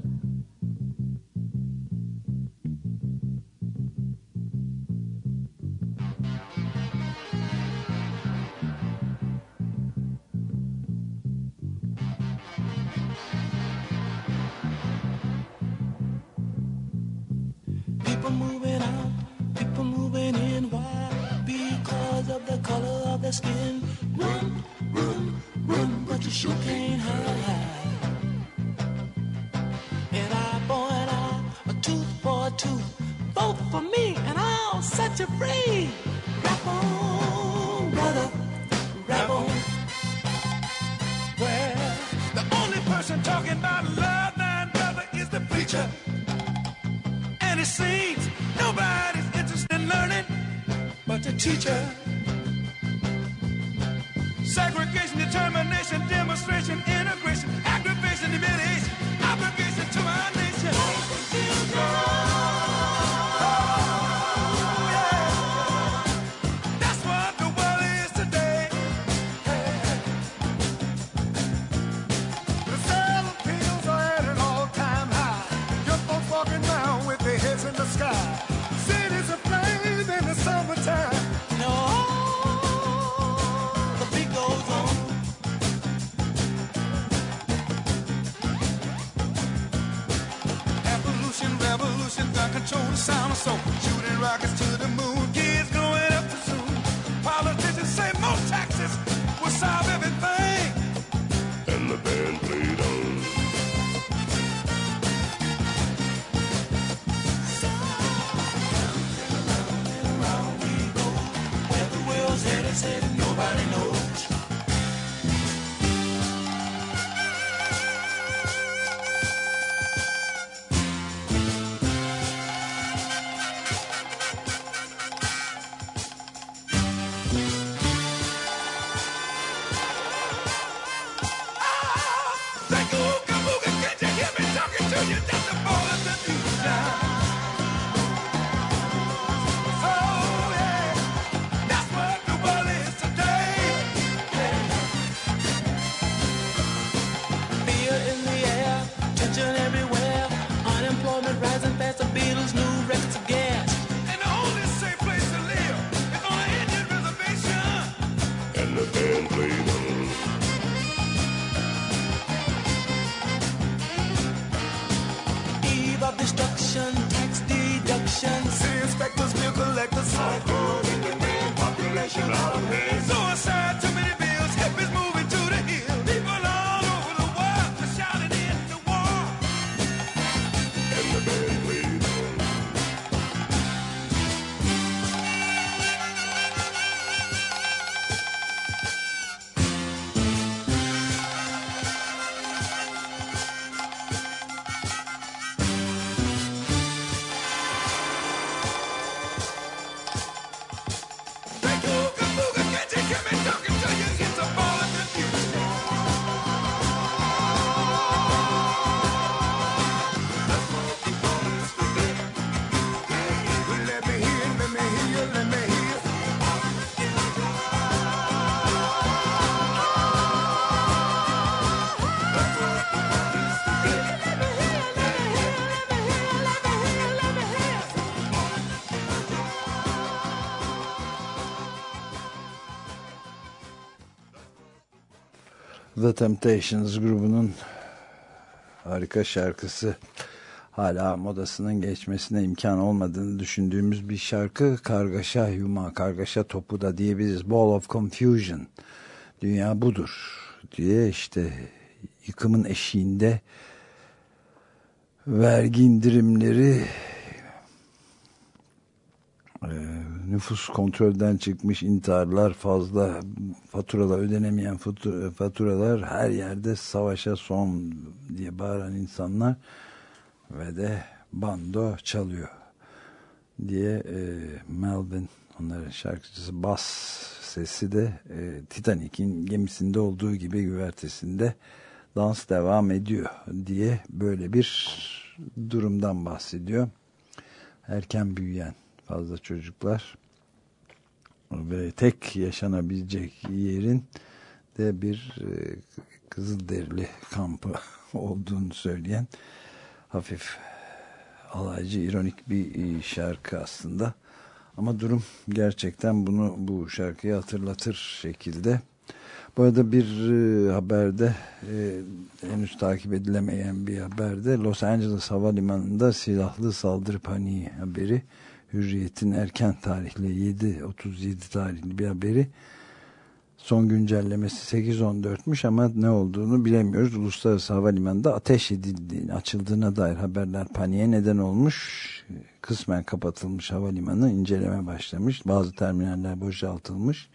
moving out, people moving in. Why? Because of the color of their skin. Run, run, run, but you sure can't hide. An eye for an eye, a tooth for a tooth. Vote for me, and I'll set you free. Rap on, brother, rap on. Well, the only person talking about love, nine brother, is the preacher. And it seems nobody's interested in learning but the teacher. Segregation, determination, demonstration, integration, aggravation, humiliation, The Temptations grubunun harika şarkısı. Hala modasının geçmesine imkan olmadığını düşündüğümüz bir şarkı. Kargaşa yuma kargaşa topu da diyebiliriz. Ball of confusion. Dünya budur diye işte yıkımın eşiğinde vergi indirimleri nüfus kontrolden çıkmış intiharlar fazla faturalar ödenemeyen fatu- faturalar her yerde savaşa son diye bağıran insanlar ve de bando çalıyor diye e, Melvin onların şarkıcısı bas sesi de e, Titanic'in gemisinde olduğu gibi güvertesinde dans devam ediyor diye böyle bir durumdan bahsediyor. Erken büyüyen fazla çocuklar ve tek yaşanabilecek yerin de bir e, Kızılderili kampı olduğunu söyleyen hafif alaycı, ironik bir e, şarkı aslında. Ama durum gerçekten bunu bu şarkıyı hatırlatır şekilde. Bu arada bir e, haberde e, henüz takip edilemeyen bir haberde Los Angeles Havalimanı'nda silahlı saldırı paniği haberi Hürriyet'in erken tarihli 7.37 tarihli bir haberi son güncellemesi 8.14'müş ama ne olduğunu bilemiyoruz. Uluslararası Havalimanı'nda ateş edildiğini, açıldığına dair haberler paniğe neden olmuş. Kısmen kapatılmış havalimanı inceleme başlamış. Bazı terminaller boşaltılmış.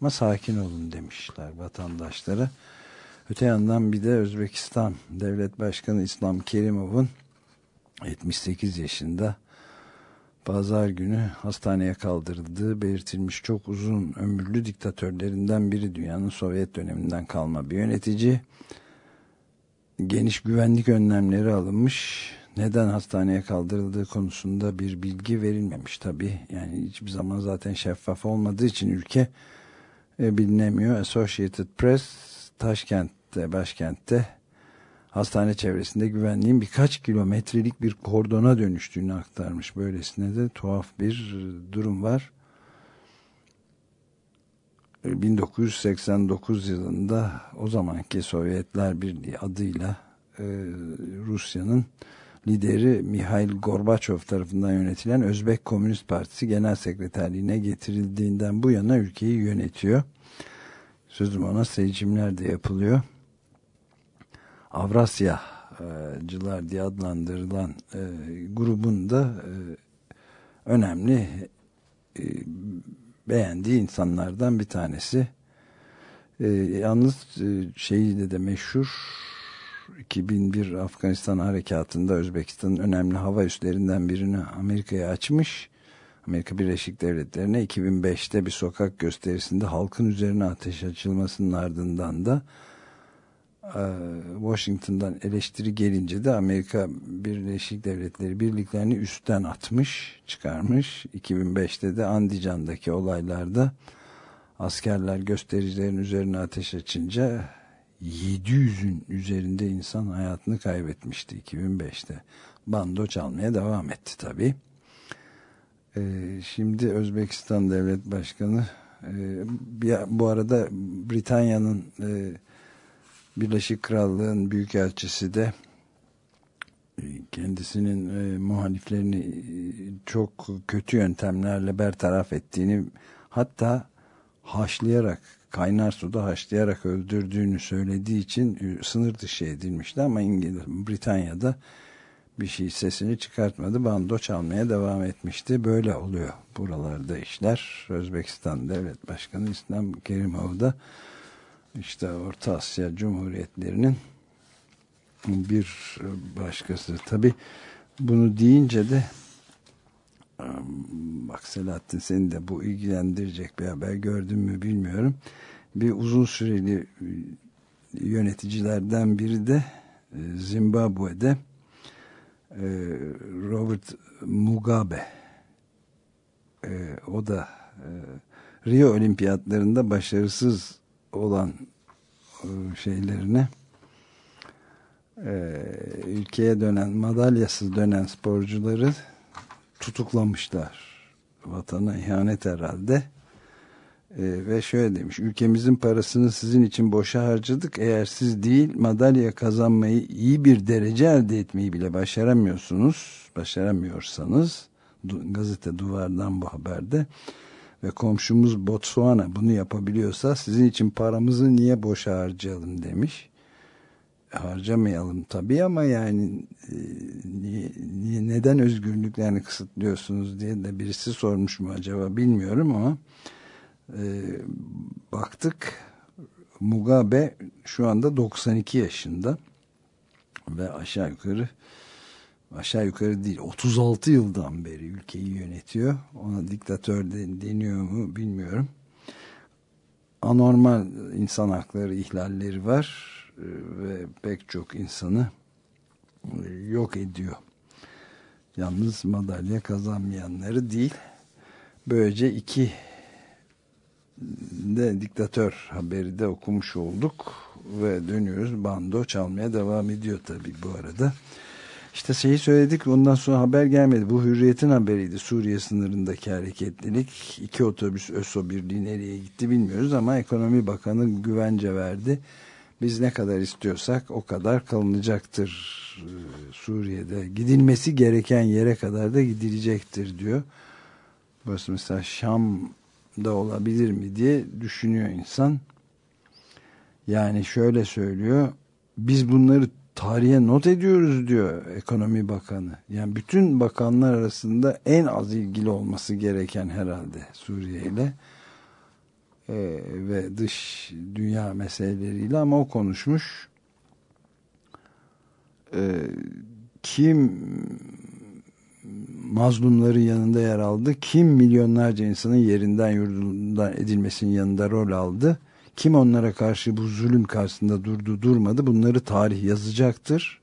Ama sakin olun demişler vatandaşlara. Öte yandan bir de Özbekistan Devlet Başkanı İslam Kerimov'un 78 yaşında pazar günü hastaneye kaldırıldığı belirtilmiş çok uzun ömürlü diktatörlerinden biri dünyanın Sovyet döneminden kalma bir yönetici. Geniş güvenlik önlemleri alınmış. Neden hastaneye kaldırıldığı konusunda bir bilgi verilmemiş tabi. Yani hiçbir zaman zaten şeffaf olmadığı için ülke e, bilinemiyor. Associated Press Taşkent'te, başkentte hastane çevresinde güvenliğin birkaç kilometrelik bir kordona dönüştüğünü aktarmış. Böylesine de tuhaf bir durum var. 1989 yılında o zamanki Sovyetler Birliği adıyla e, Rusya'nın lideri Mihail Gorbaçov tarafından yönetilen Özbek Komünist Partisi Genel Sekreterliğine getirildiğinden bu yana ülkeyi yönetiyor. Sözüm ona seçimler de yapılıyor. Avrasyacılar diye adlandırılan e, grubun da e, önemli e, beğendiği insanlardan bir tanesi. E, yalnız e, şeyi de de meşhur 2001 Afganistan harekatında Özbekistan'ın önemli hava üslerinden birini Amerika'ya açmış. Amerika Birleşik Devletleri'ne 2005'te bir sokak gösterisinde halkın üzerine ateş açılmasının ardından da Washington'dan eleştiri gelince de Amerika Birleşik Devletleri birliklerini üstten atmış, çıkarmış. 2005'te de Andijan'daki olaylarda askerler göstericilerin üzerine ateş açınca 700'ün üzerinde insan hayatını kaybetmişti 2005'te. Bando çalmaya devam etti tabii. Ee, şimdi Özbekistan Devlet Başkanı e, bu arada Britanya'nın e, Birleşik Krallığın Büyükelçisi de e, kendisinin e, muhaliflerini e, çok kötü yöntemlerle bertaraf ettiğini hatta haşlayarak kaynar suda haşlayarak öldürdüğünü söylediği için e, sınır dışı edilmişti ama İngiliz Britanya'da bir şey sesini çıkartmadı. Bando çalmaya devam etmişti. Böyle oluyor buralarda işler. Özbekistan Devlet Başkanı İslam Kerimov da işte Orta Asya Cumhuriyetlerinin bir başkası. Tabi bunu deyince de bak Selahattin seni de bu ilgilendirecek bir haber gördün mü bilmiyorum. Bir uzun süreli yöneticilerden biri de Zimbabwe'de Robert Mugabe o da Rio olimpiyatlarında başarısız olan şeylerine ülkeye dönen madalyasız dönen sporcuları tutuklamışlar. Vatana ihanet herhalde. Ee, ve şöyle demiş ülkemizin parasını sizin için boşa harcadık. Eğer siz değil madalya kazanmayı iyi bir derece elde etmeyi bile başaramıyorsunuz başaramıyorsanız du- gazete duvardan bu haberde ve komşumuz Botswana bunu yapabiliyorsa sizin için paramızı niye boşa harcayalım demiş. Harcamayalım tabii ama yani e, niye, neden özgürlüklerini kısıtlıyorsunuz diye de birisi sormuş mu acaba bilmiyorum ama e, baktık Mugabe şu anda 92 yaşında ve aşağı yukarı aşağı yukarı değil 36 yıldan beri ülkeyi yönetiyor. Ona diktatör de, deniyor mu bilmiyorum. Anormal insan hakları ihlalleri var e, ve pek çok insanı e, yok ediyor. Yalnız madalya kazanmayanları değil. Böylece iki de diktatör haberi de okumuş olduk ve dönüyoruz. Bando çalmaya devam ediyor tabii bu arada. İşte şeyi söyledik ondan sonra haber gelmedi. Bu hürriyetin haberiydi. Suriye sınırındaki hareketlilik. iki otobüs ÖSO birliği nereye gitti bilmiyoruz ama ekonomi bakanı güvence verdi. Biz ne kadar istiyorsak o kadar kalınacaktır e, Suriye'de. Gidilmesi gereken yere kadar da gidilecektir diyor. Burası mesela Şam'da olabilir mi diye düşünüyor insan. Yani şöyle söylüyor. Biz bunları tarihe not ediyoruz diyor ekonomi bakanı. Yani bütün bakanlar arasında en az ilgili olması gereken herhalde Suriye ile Ee, ve dış dünya meseleleriyle ama o konuşmuş. Ee, kim mazlumların yanında yer aldı? Kim milyonlarca insanın yerinden yurdundan edilmesinin yanında rol aldı? Kim onlara karşı bu zulüm karşısında durdu durmadı? Bunları tarih yazacaktır.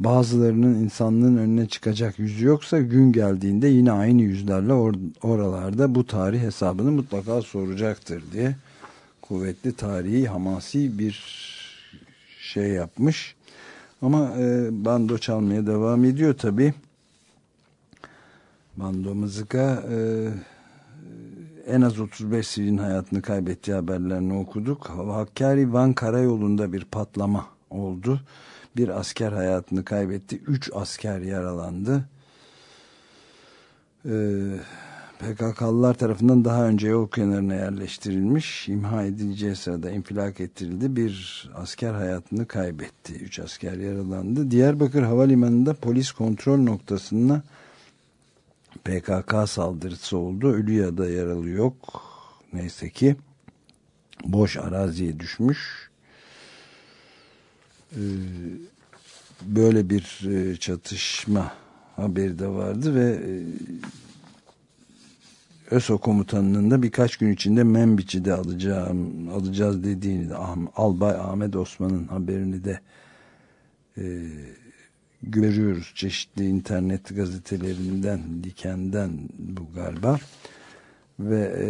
Bazılarının insanlığın önüne çıkacak yüzü yoksa gün geldiğinde yine aynı yüzlerle or oralarda bu tarih hesabını mutlaka soracaktır diye kuvvetli tarihi hamasi bir şey yapmış. Ama e, bando çalmaya devam ediyor tabi. Bando mızıka e, en az 35 sivilin hayatını kaybettiği haberlerini okuduk. Hakkari Van Karayolu'nda bir patlama oldu. Bir asker hayatını kaybetti. Üç asker yaralandı. Ee, PKK'lılar tarafından daha önce yol kenarına yerleştirilmiş, imha edileceği sırada infilak ettirildi. Bir asker hayatını kaybetti. Üç asker yaralandı. Diyarbakır Havalimanı'nda polis kontrol noktasında PKK saldırısı oldu. Ölü ya da yaralı yok. Neyse ki boş araziye düşmüş. Ee, böyle bir e, çatışma haberi de vardı ve e, ÖSO komutanının da birkaç gün içinde Membiç'i alacağım, alacağız dediğini de Albay Ahmet Osman'ın haberini de e, görüyoruz. Çeşitli internet gazetelerinden, Diken'den bu galiba. Ve e,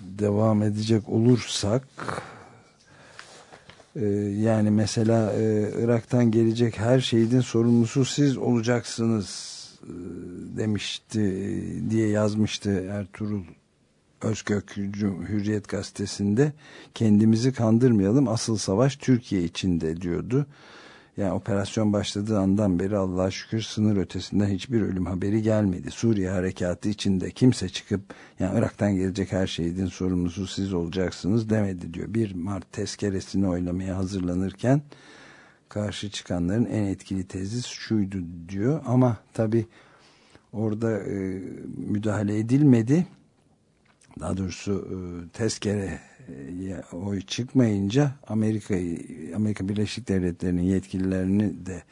devam edecek olursak e, yani mesela e, Irak'tan gelecek her şeyin sorumlusu siz olacaksınız e, demişti diye yazmıştı Ertuğrul Özkök Hürriyet gazetesinde kendimizi kandırmayalım asıl savaş Türkiye içinde diyordu. Yani operasyon başladığı andan beri Allah'a şükür sınır ötesinden hiçbir ölüm haberi gelmedi. Suriye harekatı içinde kimse çıkıp yani Irak'tan gelecek her şeyin sorumlusu siz olacaksınız demedi diyor. 1 Mart tezkeresini oylamaya hazırlanırken karşı çıkanların en etkili tezi şuydu diyor. Ama tabi orada e, müdahale edilmedi daha doğrusu e, tezkere oy çıkmayınca Amerika Amerika Birleşik Devletleri'nin yetkililerini de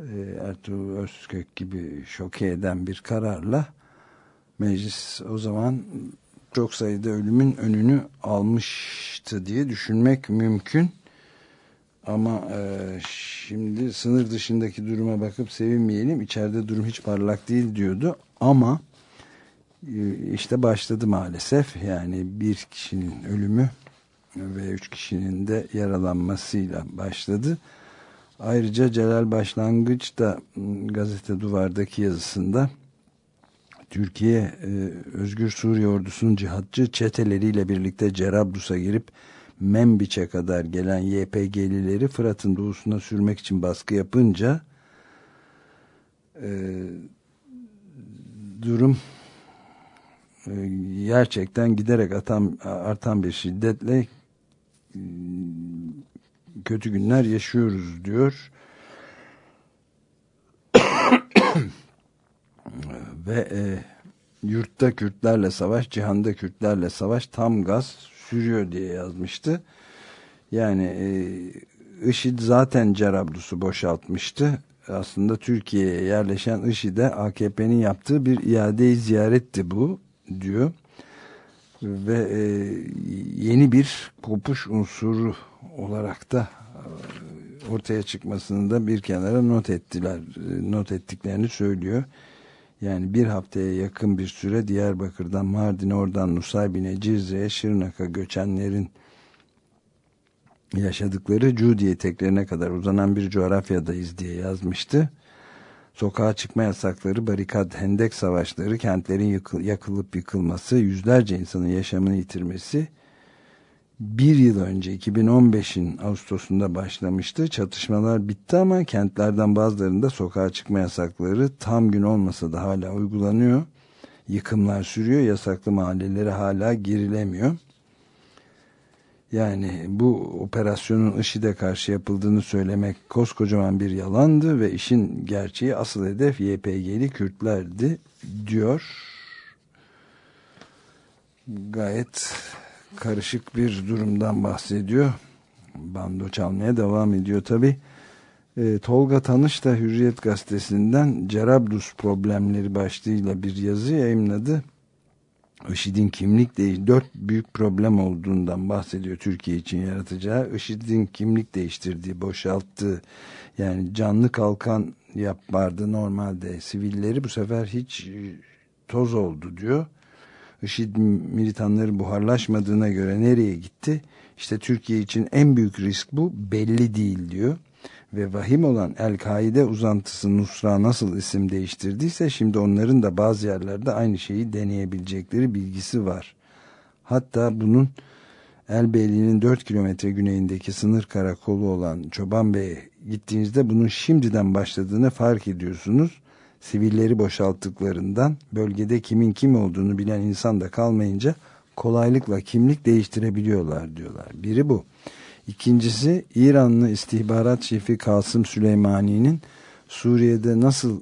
e, Ertuğrul Özkök gibi şoke eden bir kararla meclis o zaman çok sayıda ölümün önünü almıştı diye düşünmek mümkün. Ama e, şimdi sınır dışındaki duruma bakıp sevinmeyelim. İçeride durum hiç parlak değil diyordu. Ama işte başladı maalesef. Yani bir kişinin ölümü ve üç kişinin de yaralanmasıyla başladı. Ayrıca Celal Başlangıç da gazete duvardaki yazısında Türkiye e, Özgür Suriye ordusunun cihatçı çeteleriyle birlikte Cerablus'a girip Membiç'e kadar gelen YPG'lileri Fırat'ın doğusuna sürmek için baskı yapınca e, durum e, gerçekten giderek atan, artan bir şiddetle e, kötü günler yaşıyoruz diyor. Ve e, yurtta Kürtlerle savaş, cihanda Kürtlerle savaş tam gaz sürüyor diye yazmıştı. Yani e, IŞİD zaten Cerablus'u boşaltmıştı. Aslında Türkiye'ye yerleşen IŞİD'e AKP'nin yaptığı bir iade ziyaretti bu diyor. Ve e, yeni bir kopuş unsuru olarak da e, ortaya çıkmasını da bir kenara not ettiler. e, Not ettiklerini söylüyor. Yani bir haftaya yakın bir süre Diyarbakır'dan Mardin'e oradan Nusaybin'e, Cizre'ye, Şırnak'a göçenlerin yaşadıkları Cudi eteklerine kadar uzanan bir coğrafyadayız diye yazmıştı. Sokağa çıkma yasakları, barikat, hendek savaşları, kentlerin yıkıl, yakılıp yıkılması, yüzlerce insanın yaşamını yitirmesi bir yıl önce 2015'in Ağustos'unda başlamıştı. Çatışmalar bitti ama kentlerden bazılarında sokağa çıkma yasakları tam gün olmasa da hala uygulanıyor. Yıkımlar sürüyor. Yasaklı mahallelere hala girilemiyor. Yani bu operasyonun IŞİD'e karşı yapıldığını söylemek koskocaman bir yalandı ve işin gerçeği asıl hedef YPG'li Kürtlerdi diyor. Gayet karışık bir durumdan bahsediyor. Bando çalmaya devam ediyor tabi. E, Tolga Tanış da Hürriyet Gazetesi'nden Cerablus problemleri başlığıyla bir yazı yayınladı. IŞİD'in kimlik değiş dört büyük problem olduğundan bahsediyor Türkiye için yaratacağı. IŞİD'in kimlik değiştirdiği, boşalttığı yani canlı kalkan yapardı normalde sivilleri bu sefer hiç e, toz oldu diyor. IŞİD militanları buharlaşmadığına göre nereye gitti? İşte Türkiye için en büyük risk bu belli değil diyor. Ve vahim olan El-Kaide uzantısı Nusra nasıl isim değiştirdiyse şimdi onların da bazı yerlerde aynı şeyi deneyebilecekleri bilgisi var. Hatta bunun Elbeyli'nin 4 kilometre güneyindeki sınır karakolu olan Çoban Bey'e gittiğinizde bunun şimdiden başladığını fark ediyorsunuz. Sivilleri boşalttıklarından bölgede kimin kim olduğunu bilen insan da kalmayınca kolaylıkla kimlik değiştirebiliyorlar diyorlar. Biri bu. İkincisi İranlı istihbarat şefi Kasım Süleymani'nin Suriye'de nasıl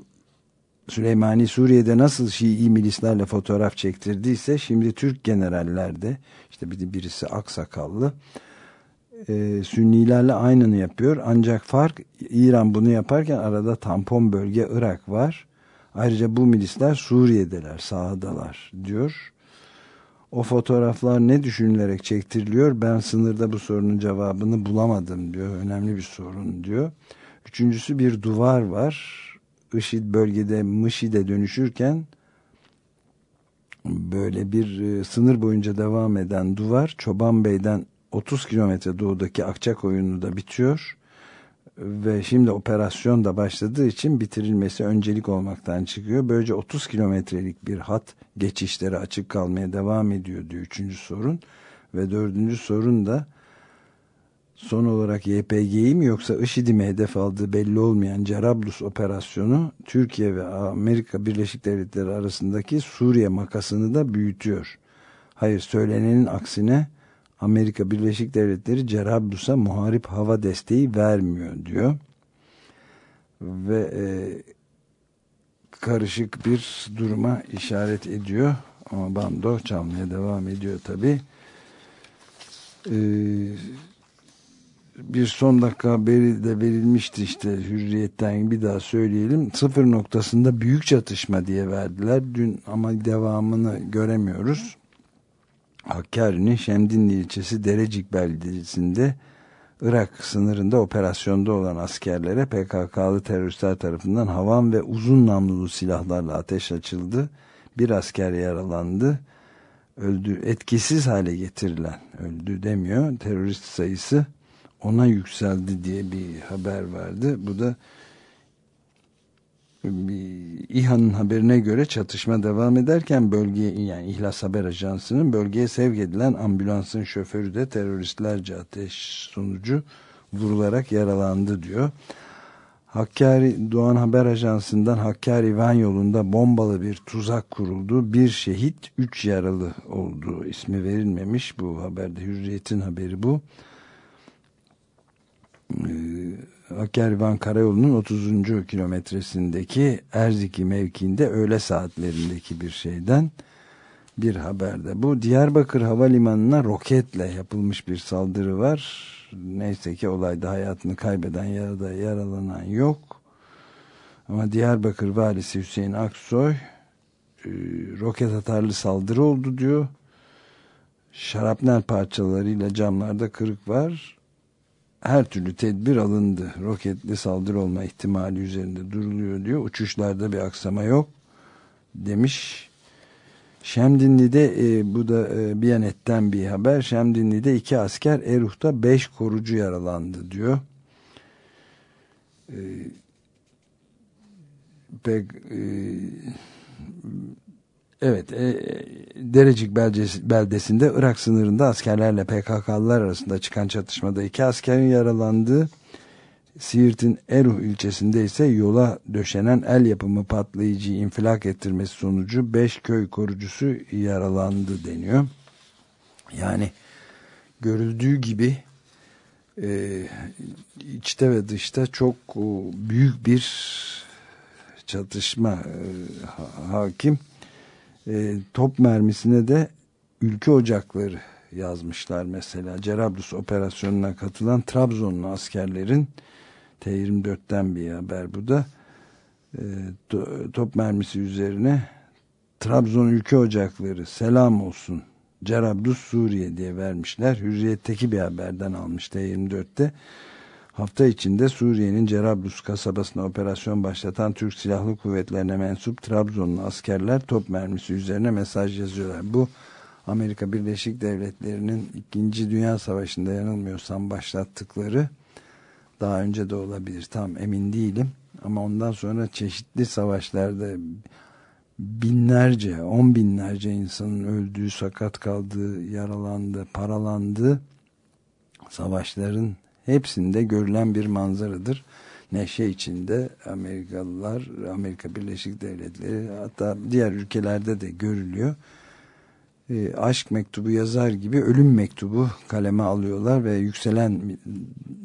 Süleymani Suriye'de nasıl Şii milislerle fotoğraf çektirdiyse şimdi Türk generallerde işte bir birisi aksakallı e, Sünnilerle aynını yapıyor. Ancak fark İran bunu yaparken arada tampon bölge Irak var. Ayrıca bu milisler Suriye'deler, sahadalar diyor. O fotoğraflar ne düşünülerek çektiriliyor? Ben sınırda bu sorunun cevabını bulamadım diyor. Önemli bir sorun diyor. Üçüncüsü bir duvar var. IŞİD bölgede Mışi'de dönüşürken böyle bir e, sınır boyunca devam eden duvar Çoban Bey'den 30 kilometre doğudaki Akçakoyun'u da bitiyor ve şimdi operasyon da başladığı için bitirilmesi öncelik olmaktan çıkıyor. Böylece 30 kilometrelik bir hat geçişleri açık kalmaya devam ediyor diyor üçüncü sorun. Ve dördüncü sorun da son olarak YPG'yi mi yoksa IŞİD'i mi hedef aldığı belli olmayan Cerablus operasyonu Türkiye ve Amerika Birleşik Devletleri arasındaki Suriye makasını da büyütüyor. Hayır söylenenin aksine Amerika Birleşik Devletleri Cerablus'a muharip hava desteği vermiyor diyor. Ve e, karışık bir duruma işaret ediyor. Ama bando çalmaya devam ediyor tabi. Ee, bir son dakika haberi de verilmişti işte hürriyetten bir daha söyleyelim. Sıfır noktasında büyük çatışma diye verdiler. Dün ama devamını göremiyoruz. Hakkari'nin Şemdinli ilçesi Derecik beldesinde Irak sınırında operasyonda olan askerlere PKK'lı teröristler tarafından havan ve uzun namlulu silahlarla ateş açıldı. Bir asker yaralandı. Öldü, etkisiz hale getirilen, öldü demiyor, terörist sayısı ona yükseldi diye bir haber verdi. Bu da İHA'nın haberine göre çatışma devam ederken bölgeye yani İhlas Haber Ajansı'nın bölgeye sevk edilen ambulansın şoförü de teröristlerce ateş sonucu vurularak yaralandı diyor. Hakkari Doğan Haber Ajansı'ndan Hakkari Van yolunda bombalı bir tuzak kuruldu. Bir şehit, üç yaralı olduğu ismi verilmemiş. Bu haberde Hürriyet'in haberi bu. Ee, Hakkari Van Karayolu'nun 30. kilometresindeki Erziki mevkiinde öğle saatlerindeki bir şeyden bir haberde. Bu Diyarbakır Havalimanı'na roketle yapılmış bir saldırı var. Neyse ki olayda hayatını kaybeden ya yaralanan yok. Ama Diyarbakır valisi Hüseyin Aksoy e, roket atarlı saldırı oldu diyor. Şarapnel parçalarıyla camlarda kırık var. Her türlü tedbir alındı. Roketli saldırı olma ihtimali üzerinde duruluyor diyor. Uçuşlarda bir aksama yok demiş. Şemdinli'de e, bu da e, Biyanet'ten bir haber. Şemdinli'de iki asker Eruh'ta beş korucu yaralandı diyor. E, pek e, evet e, Derecik beldesi, beldesinde Irak sınırında askerlerle PKK'lılar arasında çıkan çatışmada iki askerin yaralandığı Siirt'in Eruh ilçesinde ise yola döşenen el yapımı patlayıcıyı infilak ettirmesi sonucu 5 köy korucusu yaralandı deniyor. Yani görüldüğü gibi e, içte ve dışta çok o, büyük bir çatışma e, ha- hakim. E, top mermisine de ülke ocakları yazmışlar mesela. Cerablus operasyonuna katılan Trabzonlu askerlerin T24'ten bir haber bu da. E, to- top mermisi üzerine Trabzon ülke ocakları selam olsun Cerablus Suriye diye vermişler. Hürriyet'teki bir haberden almış T24'te. Hafta içinde Suriye'nin Cerablus kasabasına operasyon başlatan Türk Silahlı Kuvvetlerine mensup Trabzonlu askerler top mermisi üzerine mesaj yazıyorlar. Bu Amerika Birleşik Devletleri'nin 2. Dünya Savaşı'nda yanılmıyorsam başlattıkları daha önce de olabilir tam emin değilim ama ondan sonra çeşitli savaşlarda binlerce on binlerce insanın öldüğü sakat kaldığı yaralandı paralandı savaşların hepsinde görülen bir manzaradır. Neşe içinde Amerikalılar Amerika Birleşik Devletleri hatta diğer ülkelerde de görülüyor. E, aşk mektubu yazar gibi ölüm mektubu kaleme alıyorlar ve yükselen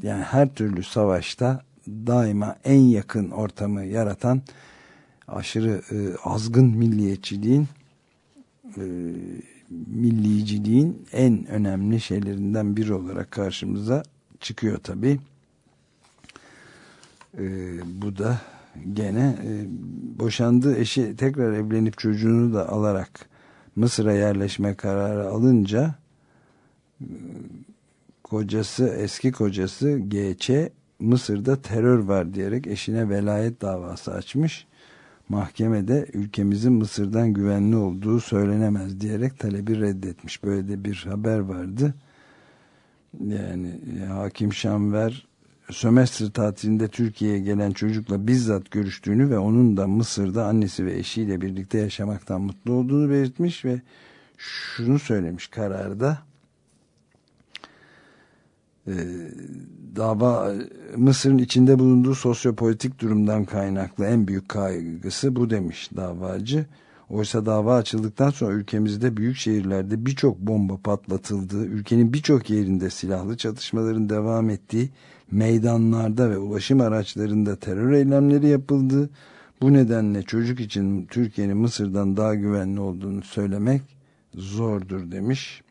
yani her türlü savaşta daima en yakın ortamı yaratan aşırı e, azgın milliyetçiliğin e, milliciliğin en önemli şeylerinden biri olarak karşımıza çıkıyor tabi. E, bu da gene e, boşandığı eşi tekrar evlenip çocuğunu da alarak Mısır'a yerleşme kararı alınca e, kocası eski kocası GÇ Mısır'da terör var diyerek eşine velayet davası açmış. Mahkemede ülkemizin Mısır'dan güvenli olduğu söylenemez diyerek talebi reddetmiş. Böyle de bir haber vardı. Yani e, Hakim Şanver sömestr tatilinde Türkiye'ye gelen çocukla bizzat görüştüğünü ve onun da Mısır'da annesi ve eşiyle birlikte yaşamaktan mutlu olduğunu belirtmiş ve şunu söylemiş kararda e, dava Mısır'ın içinde bulunduğu sosyopolitik durumdan kaynaklı en büyük kaygısı bu demiş davacı. Oysa dava açıldıktan sonra ülkemizde büyük şehirlerde birçok bomba patlatıldığı, ülkenin birçok yerinde silahlı çatışmaların devam ettiği, meydanlarda ve ulaşım araçlarında terör eylemleri yapıldığı, bu nedenle çocuk için Türkiye'nin Mısır'dan daha güvenli olduğunu söylemek zordur demiş.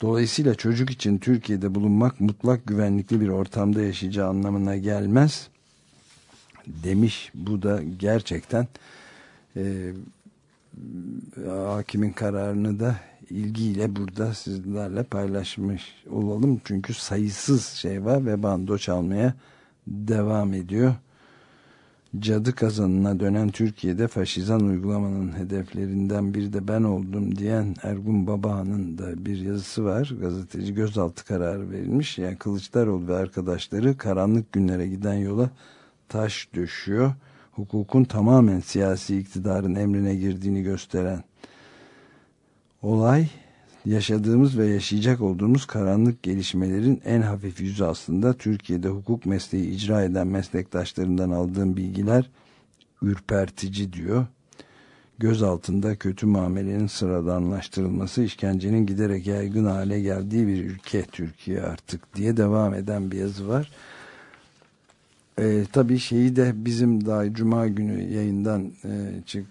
Dolayısıyla çocuk için Türkiye'de bulunmak mutlak güvenlikli bir ortamda yaşayacağı anlamına gelmez demiş. Bu da gerçekten hakimin kararını da ilgiyle burada sizlerle paylaşmış olalım. Çünkü sayısız şey var ve bando çalmaya devam ediyor. Cadı kazanına dönen Türkiye'de faşizan uygulamanın hedeflerinden biri de ben oldum diyen Ergun Baba'nın da bir yazısı var. Gazeteci gözaltı kararı verilmiş. Yani Kılıçdaroğlu ve arkadaşları karanlık günlere giden yola taş döşüyor. Hukukun tamamen siyasi iktidarın emrine girdiğini gösteren olay yaşadığımız ve yaşayacak olduğumuz karanlık gelişmelerin en hafif yüzü aslında Türkiye'de hukuk mesleği icra eden meslektaşlarından aldığım bilgiler ürpertici diyor. Göz altında kötü muamelenin sıradanlaştırılması, işkencenin giderek yaygın hale geldiği bir ülke Türkiye artık diye devam eden bir yazı var. Ee, tabii şeyi de bizim daha Cuma günü yayından e, çık,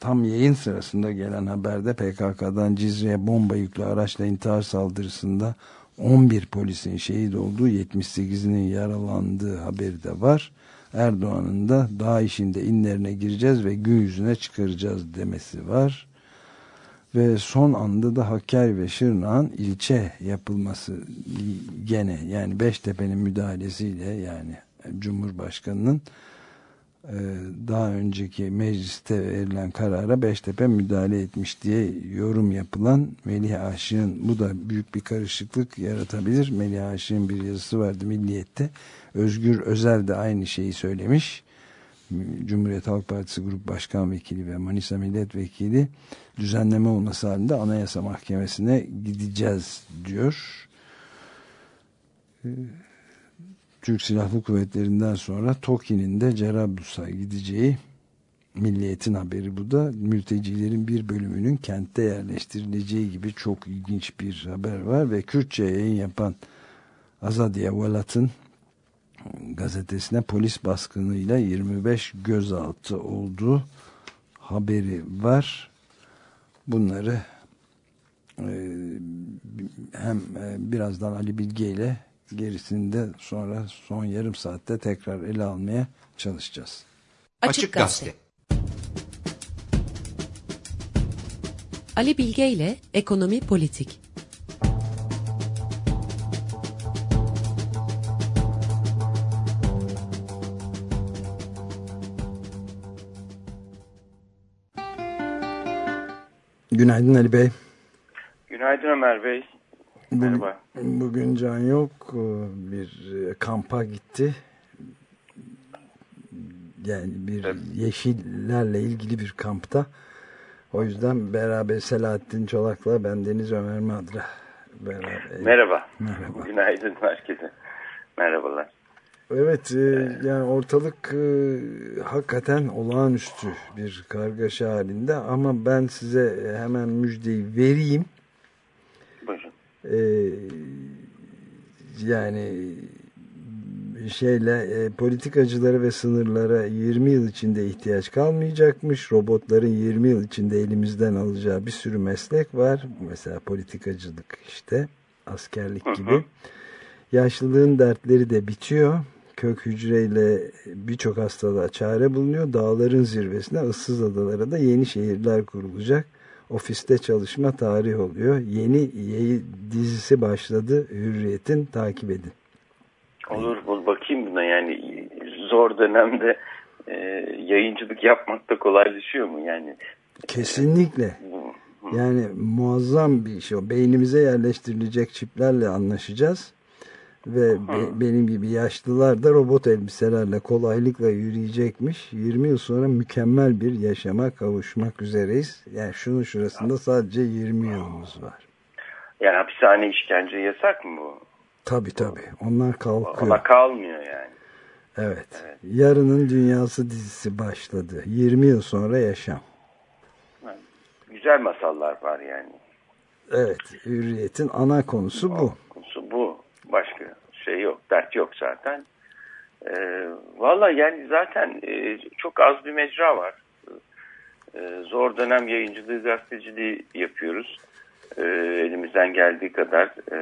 tam yayın sırasında gelen haberde PKK'dan Cizre'ye bomba yüklü araçla intihar saldırısında 11 polisin şehit olduğu 78'inin yaralandığı haberi de var. Erdoğan'ın da daha işinde inlerine gireceğiz ve gün yüzüne çıkaracağız demesi var. Ve son anda da Hakkari ve Şırnak'ın ilçe yapılması gene yani Beştepe'nin müdahalesiyle yani Cumhurbaşkanı'nın e, daha önceki mecliste verilen karara Beştepe müdahale etmiş diye yorum yapılan Melih Aşık'ın bu da büyük bir karışıklık yaratabilir. Melih Aşık'ın bir yazısı vardı Milliyet'te. Özgür Özel de aynı şeyi söylemiş. Cumhuriyet Halk Partisi Grup Başkan Vekili ve Manisa Milletvekili düzenleme olması halinde Anayasa Mahkemesi'ne gideceğiz diyor. Türk Silahlı Kuvvetleri'nden sonra TOKİ'nin de Cerablus'a gideceği Milliyet'in haberi bu da. Mültecilerin bir bölümünün kentte yerleştirileceği gibi çok ilginç bir haber var ve Kürtçe yayın yapan Azadiye Velat'ın gazetesine polis baskınıyla 25 gözaltı olduğu haberi var. Bunları e, hem e, birazdan Ali Bilge ile gerisinde sonra son yarım saatte tekrar ele almaya çalışacağız. Açık Gazete. Ali Bilge ile Ekonomi Politik. Günaydın Ali Bey. Günaydın Ömer Bey. Merhaba. Bugün, Can yok. Bir e, kampa gitti. Yani bir Evet. yeşillerle ilgili bir kampta. O yüzden beraber Selahattin Çolak'la ben Deniz Ömer Madra. Beraber. Merhaba. Merhaba. Günaydın herkese. Merhabalar. Evet e, yani ortalık e, hakikaten olağanüstü bir kargaşa halinde ama ben size hemen müjdeyi vereyim. Ee, yani şeyle e, politikacılara ve sınırlara 20 yıl içinde ihtiyaç kalmayacakmış. Robotların 20 yıl içinde elimizden alacağı bir sürü meslek var. Mesela politikacılık işte askerlik gibi. Yaşlılığın dertleri de bitiyor. Kök hücreyle birçok hastalığa çare bulunuyor. Dağların zirvesine ıssız adalara da yeni şehirler kurulacak. Ofiste çalışma tarih oluyor. Yeni dizisi başladı. Hürriyet'in takip edin. Olur bul bakayım buna yani zor dönemde e, yayıncılık yapmak da kolaylaşıyor mu yani? Kesinlikle. Bu, Yani muazzam bir şey. o. Beynimize yerleştirilecek çiplerle anlaşacağız. Ve be- benim gibi yaşlılar da robot elbiselerle kolaylıkla yürüyecekmiş. 20 yıl sonra mükemmel bir yaşama kavuşmak üzereyiz. Yani şunun şurasında sadece 20 yılımız var. yani hapishane işkence yasak mı bu? Tabii tabii. Onlar kalkıyor. Ona kalmıyor yani. Evet. Yarının Dünyası dizisi başladı. 20 yıl sonra yaşam. Güzel masallar var yani. Evet. Hürriyet'in ana konusu bu. Konusu bu. Başka şey yok. Dert yok zaten. Ee, Valla yani zaten e, çok az bir mecra var. Ee, zor dönem yayıncılığı, gazeteciliği yapıyoruz. Ee, elimizden geldiği kadar e,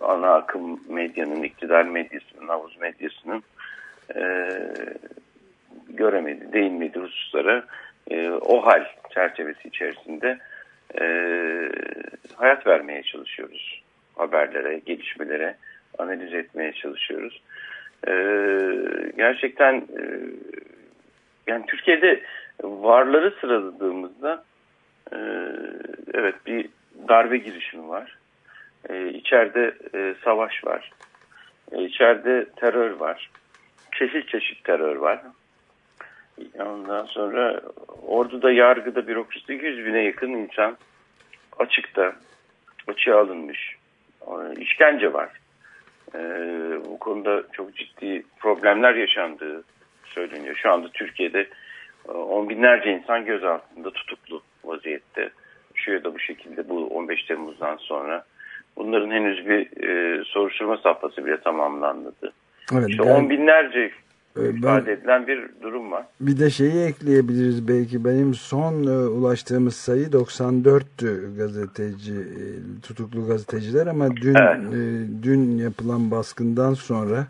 ana akım medyanın, iktidar medyasının, havuz medyasının e, göremedi, değinmediği hususlara e, o hal çerçevesi içerisinde e, hayat vermeye çalışıyoruz. Haberlere, gelişmelere analiz etmeye çalışıyoruz. E, gerçekten e, yani Türkiye'de varları sıraladığımızda e, evet bir darbe girişimi var. E, içeride e, savaş var. E, içeride terör var. çeşit çeşit terör var. Ondan sonra orduda, yargıda, bürokraside 100 bine yakın insan açıkta, açığa alınmış. İşkence var. Ee, bu konuda çok ciddi problemler yaşandığı söyleniyor. Şu anda Türkiye'de e, on binlerce insan gözaltında tutuklu vaziyette. Şu ya da bu şekilde bu 15 Temmuz'dan sonra. Bunların henüz bir e, soruşturma safhası bile tamamlanmadı. Evet, İşte ben- on binlerce ifade edilen bir durum var. Bir de şeyi ekleyebiliriz belki benim son e, ulaştığımız sayı 94 gazeteci e, tutuklu gazeteciler ama dün Evet. e, dün yapılan baskından sonra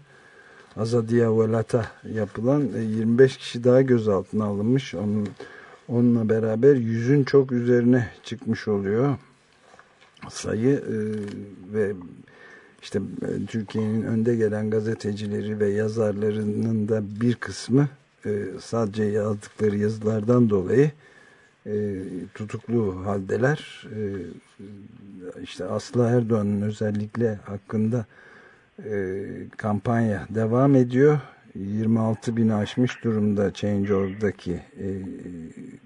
Azadiya Velat'a yapılan e, 25 kişi daha gözaltına alınmış. Onun onunla beraber yüzün çok üzerine çıkmış oluyor sayı ve işte e, Türkiye'nin önde gelen gazetecileri ve yazarlarının da bir kısmı e, sadece yazdıkları yazılardan dolayı e, tutuklu haldeler. İşte Aslı Erdoğan'ın özellikle hakkında kampanya devam ediyor. 26 bini aşmış durumda Change.org'daki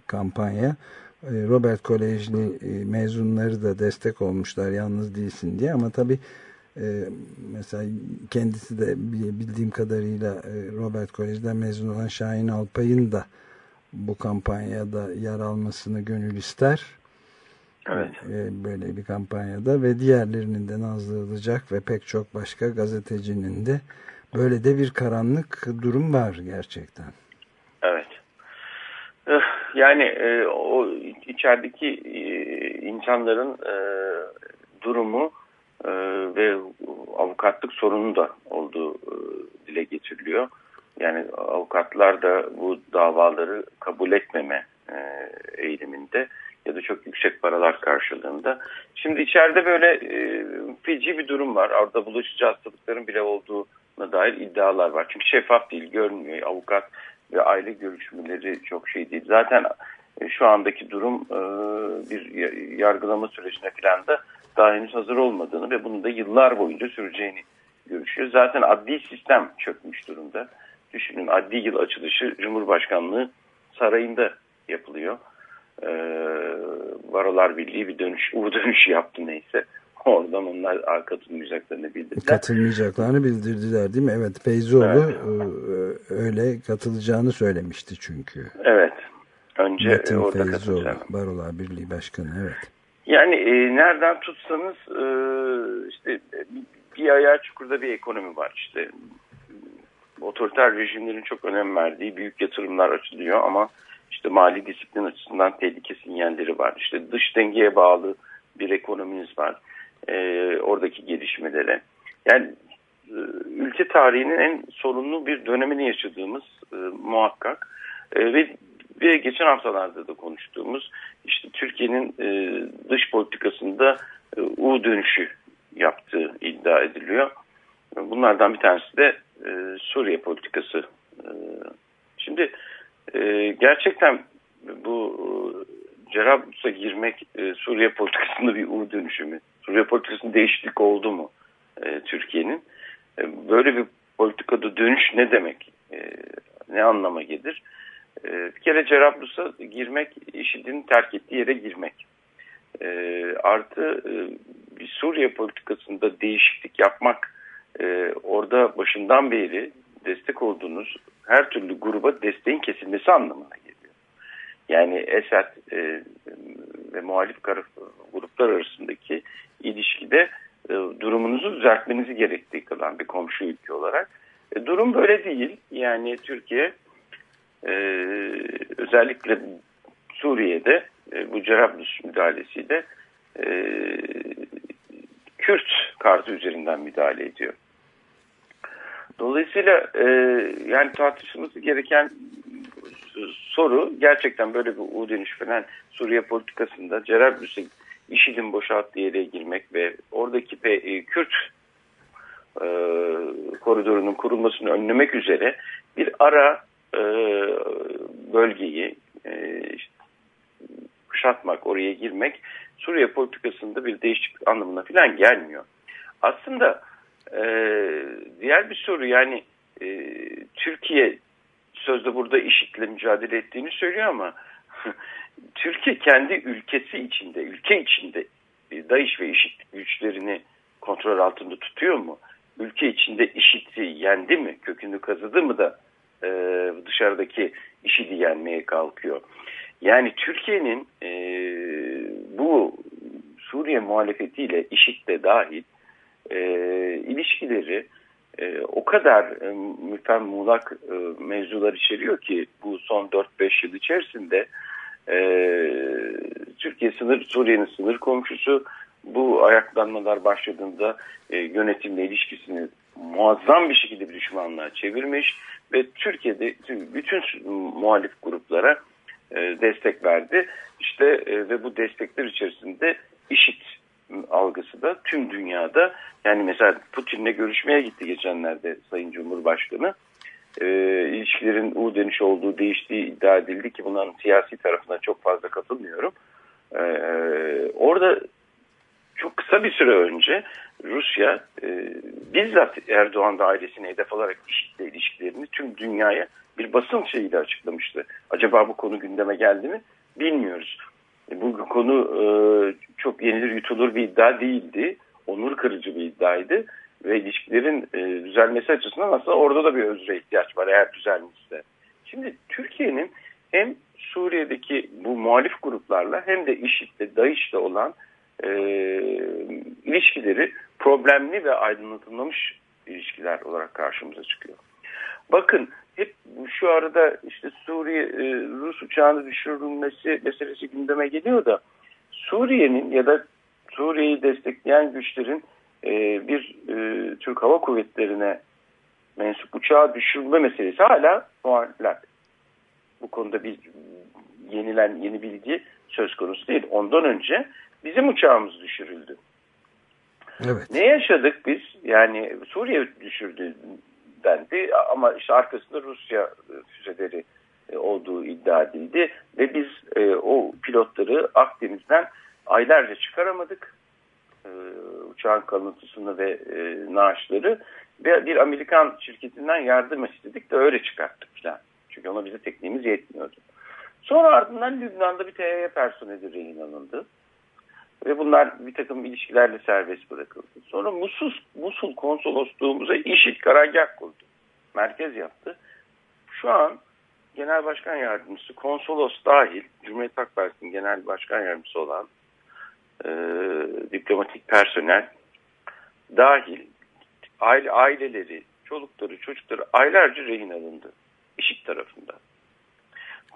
kampanya. Robert Kolejli mezunları da destek olmuşlar yalnız değilsin diye ama tabi mesela kendisi de bi- bildiğim kadarıyla e, Robert Kolej'den mezun olan Şahin Alpay'ın da bu kampanyada yer almasını gönül ister. Evet. E, böyle bir kampanyada ve diğerlerinin de Nazlı Ilıcak ve pek çok başka gazetecinin de böyle de bir karanlık durum var gerçekten. Evet. Eh, Yani e, o içerideki e, insanların e, durumu e, ve avukatlık sorunu da olduğu e, dile getiriliyor. Yani avukatlar da bu davaları kabul etmeme e, eğiliminde ya da çok yüksek paralar karşılığında. Şimdi içeride böyle e, feci bir durum var. Orada bulaşıcı hastalıkların bile olduğuna dair iddialar var. Çünkü şeffaf değil, görünmüyor. Avukat ve aile görüşmeleri çok şey değil. Zaten e, şu andaki durum bir ya- yargılama sürecine falan da daha henüz hazır olmadığını ve bunun da yıllar boyunca süreceğini görüşüyor. Zaten adli sistem çökmüş durumda. Düşünün adli yıl açılışı Cumhurbaşkanlığı sarayında yapılıyor. Ee, Barolar Birliği bir dönüş, U dönüşü yaptı neyse. Oradan onlar "Aa, katılmayacaklarını bildirdiler. Katılmayacaklarını bildirdiler değil mi? Evet Feyzoğlu Evet. e, öyle katılacağını söylemişti çünkü. Evet. Önce e, Metin orada Feyzoğlu, katılacağım. Barolar Birliği Başkanı evet. Yani e, nereden tutsanız e, işte bir ayağı çukurda bir ekonomi var işte. Otoriter rejimlerin çok önem verdiği büyük yatırımlar açılıyor ama işte mali disiplin açısından tehlike sinyalleri var. İşte dış dengeye bağlı bir ekonomimiz var. E, oradaki gelişmelere. Yani e, ülke tarihinin en sorunlu bir dönemini yaşadığımız e, muhakkak. E, ve, ve geçen haftalarda da konuştuğumuz işte Türkiye'nin e, dış politikasında e, U dönüşü yaptığı iddia ediliyor. Bunlardan bir tanesi de e, Suriye politikası. E, şimdi e, gerçekten bu e, Cerablus'a girmek e, Suriye politikasında bir U dönüşü mü? Suriye politikasında değişiklik oldu mu e, Türkiye'nin? E, böyle bir politikada dönüş ne demek? E, ne anlama gelir? E, bir kere Cerablus'a girmek, IŞİD'in terk ettiği yere girmek. E, artı e, bir Suriye politikasında değişiklik yapmak, e, orada başından beri destek olduğunuz her türlü gruba desteğin kesilmesi anlamına geliyor. Yani Esad e, ve muhalif gruplar arasındaki ilişkide durumunuzu düzeltmenizi gerektiği kılan bir komşu ülke olarak. Durum böyle değil. Yani Türkiye e, özellikle Suriye'de e, bu Cerablus müdahalesiyle e, Kürt kartı üzerinden müdahale ediyor. Dolayısıyla e, yani tartışılması gereken soru gerçekten böyle bir U dönüş falan Suriye politikasında Cerablus'e IŞİD'in boşalttığı yere girmek ve oradaki pe, e, Kürt e, koridorunun kurulmasını önlemek üzere bir ara e, bölgeyi e, işte, kuşatmak, oraya girmek Suriye politikasında bir değişiklik anlamına falan gelmiyor. Aslında e, diğer bir soru yani e, Türkiye sözde burada IŞİD'le mücadele ettiğini söylüyor ama Türkiye kendi ülkesi içinde, ülke içinde DAEŞ ve IŞİD güçlerini kontrol altında tutuyor mu? Ülke içinde IŞİD'i yendi mi? Kökünü kazıdı mı da e, dışarıdaki IŞİD'i yenmeye kalkıyor? Yani Türkiye'nin e, bu Suriye muhalefetiyle IŞİD'de dahil e, ilişkileri e, o kadar e, müfem muğlak e, mevzular içeriyor ki bu son 4-5 yıl içerisinde e, Türkiye sınır Suriye'nin sınır komşusu bu ayaklanmalar başladığında e, yönetimle ilişkisini muazzam bir şekilde bir düşmanlığa çevirmiş ve Türkiye'de bütün muhalif gruplara e, destek verdi. İşte e, ve bu destekler içerisinde IŞİD algısı da tüm dünyada yani mesela Putin'le görüşmeye gitti geçenlerde Sayın Cumhurbaşkanı. E, ilişkilerin U dönüş olduğu değiştiği iddia edildi ki bunların siyasi tarafına çok fazla katılmıyorum. E, orada çok kısa bir süre önce Rusya e, bizzat Erdoğan da ailesine hedef alarak IŞİD'le ilişkilerini tüm dünyaya bir basın şeyiyle açıklamıştı. Acaba bu konu gündeme geldi mi? Bilmiyoruz. E, bu konu e, çok yenilir yutulur bir iddia değildi. Onur kırıcı bir iddiaydı. Ve ilişkilerin e, düzelmesi açısından aslında orada da bir özre ihtiyaç var eğer düzelmişse. Şimdi Türkiye'nin hem Suriye'deki bu muhalif gruplarla hem de IŞİD'le, DAEŞ'le olan e, ilişkileri problemli ve aydınlatılmamış ilişkiler olarak karşımıza çıkıyor. Bakın hep şu arada işte Suriye e, Rus uçağını düşürülmesi meselesi gündeme geliyor da Suriye'nin ya da Suriye'yi destekleyen güçlerin e, bir e, Türk Hava Kuvvetleri'ne mensup uçağı düşürme meselesi hala muallak. Bu konuda bir yenilen yeni bilgi söz konusu değil. Ondan önce bizim uçağımız düşürüldü. Evet. Ne yaşadık biz? Yani Suriye düşürdü dendi ama işte arkasında Rusya füzeleri e, olduğu iddia edildi ve biz e, o pilotları Akdeniz'den aylarca çıkaramadık. E, uçağın kalıntısını ve e, naaşları ve bir Amerikan şirketinden yardım istedik de öyle çıkarttık falan. Çünkü ona bize tekniğimiz yetmiyordu. Sonra ardından Lübnan'da bir TYY personeli rehin alındı. Ve bunlar bir takım ilişkilerle serbest bırakıldı. Sonra Musul, Musul konsolosluğumuza IŞİD karargah kurdu. Merkez yaptı. Şu an Genel Başkan Yardımcısı, konsolos dahil, Cumhuriyet Halk Partisi'nin Genel Başkan Yardımcısı olan e, diplomatik personel dahil aile, aileleri, çolukları, çocukları aylarca rehin alındı. IŞİD tarafından.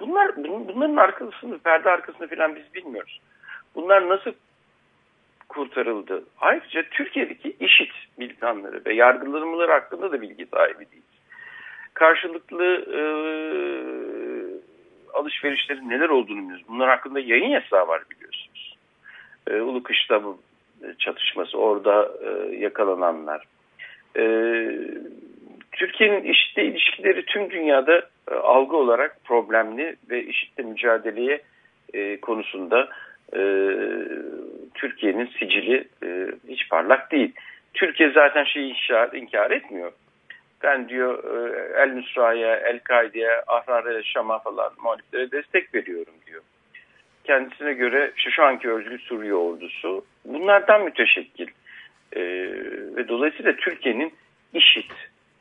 Bunlar, bunların arkasını, perde arkasını falan biz bilmiyoruz. Bunlar nasıl kurtarıldı? Ayrıca Türkiye'deki IŞİD militanları ve yargılanmaları hakkında da bilgi sahibi değiliz. Karşılıklı e, alışverişlerin neler olduğunu biliyoruz. Bunlar hakkında yayın yasağı var biliyorsunuz. E, Ulu Kışlamı çatışması, orada e, yakalananlar. E, Türkiye'nin IŞİD'le ilişkileri tüm dünyada e, algı olarak problemli ve IŞİD'le mücadeleye e, konusunda e, Türkiye'nin sicili e, hiç parlak değil. Türkiye zaten şeyi inkar, inkar etmiyor. Ben diyor e, El Nusra'ya, El Kaide'ye, Ahrar-ı Şam'a falan muhaliflere destek veriyorum diyor. Kendisine göre şu, şu anki örgütlü Suriye ordusu bunlardan müteşekkil. E, ve dolayısıyla Türkiye'nin IŞİD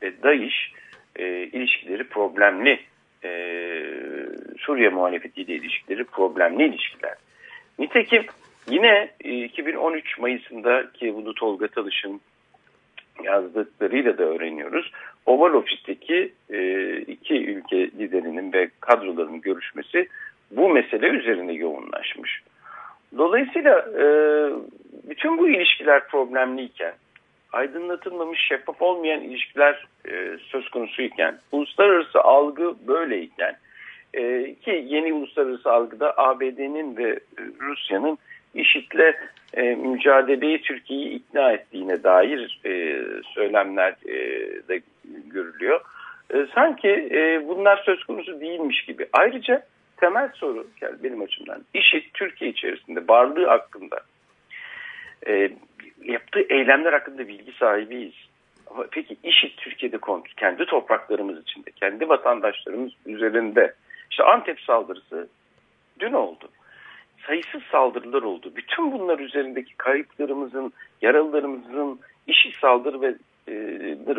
ve DAEŞ e, ilişkileri problemli. E, Suriye muhalefetiyle ilişkileri problemli ilişkiler. Nitekim yine 2013 Mayıs'ında ki bunu Tolga Talış'ın yazdıklarıyla da öğreniyoruz. Oval Ofis'teki e, iki ülke liderinin ve kadrolarının görüşmesi bu mesele üzerine yoğunlaşmış. Dolayısıyla e, bütün bu ilişkiler problemliyken, aydınlatılmamış, şeffaf olmayan ilişkiler e, söz konusuyken, uluslararası algı böyleyken, e, ki yeni uluslararası algıda ABD'nin ve Rusya'nın IŞİD'le e, mücadeleyi Türkiye'yi ikna ettiğine dair e, söylemler e, de görülüyor. E, sanki e, bunlar söz konusu değilmiş gibi. Ayrıca temel soru yani benim açımdan IŞİD Türkiye içerisinde varlığı hakkında yaptığı eylemler hakkında bilgi sahibiyiz. Peki IŞİD Türkiye'de kendi topraklarımız içinde, kendi vatandaşlarımız üzerinde. İşte Antep saldırısı dün oldu. Sayısız saldırılar oldu. Bütün bunlar üzerindeki kayıplarımızın, yaralılarımızın, işi saldırı ve e,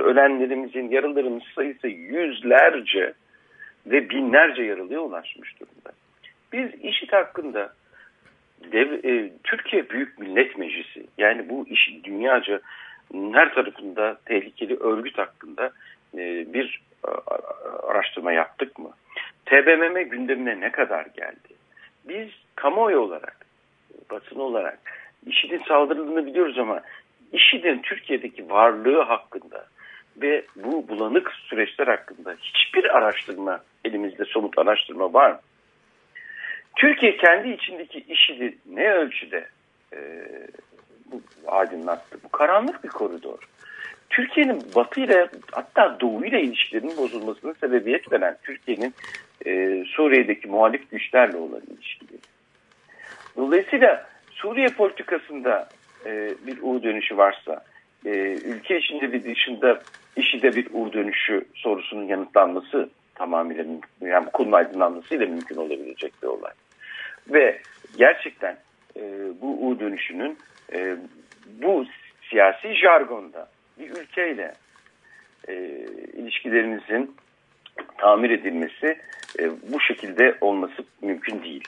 ölenlerimizin, yaralılarımız sayısı yüzlerce ve binlerce yaralıya ulaşmış durumda. Biz işit hakkında dev, e, Türkiye Büyük Millet Meclisi yani bu iş dünyaca her tarafında tehlikeli örgüt hakkında e, bir araştırma yaptık mı? TBMM gündemine ne kadar geldi? Biz kamuoyu olarak, basın olarak IŞİD'in saldırıldığını biliyoruz ama IŞİD'in Türkiye'deki varlığı hakkında ve bu bulanık süreçler hakkında hiçbir araştırma, elimizde somut araştırma var mı? Türkiye kendi içindeki IŞİD'i ne ölçüde e, bu aydınlattı? Bu karanlık bir koridor. Türkiye'nin batı ile hatta doğu ile ilişkilerinin bozulmasına sebebiyet veren Türkiye'nin e, Suriye'deki muhalif güçlerle olan ilişkileri. Dolayısıyla Suriye politikasında e, bir U dönüşü varsa, e, ülke içinde bir dışında işide bir U dönüşü sorusunun yanıtlanması tamamıyla mümkün, yani konunun aydınlanmasıyla mümkün olabilecek bir olay. Ve gerçekten e, bu U dönüşünün e, bu siyasi jargonda bir ülkeyle e, ilişkilerinizin tamir edilmesi e, bu şekilde olması mümkün değil.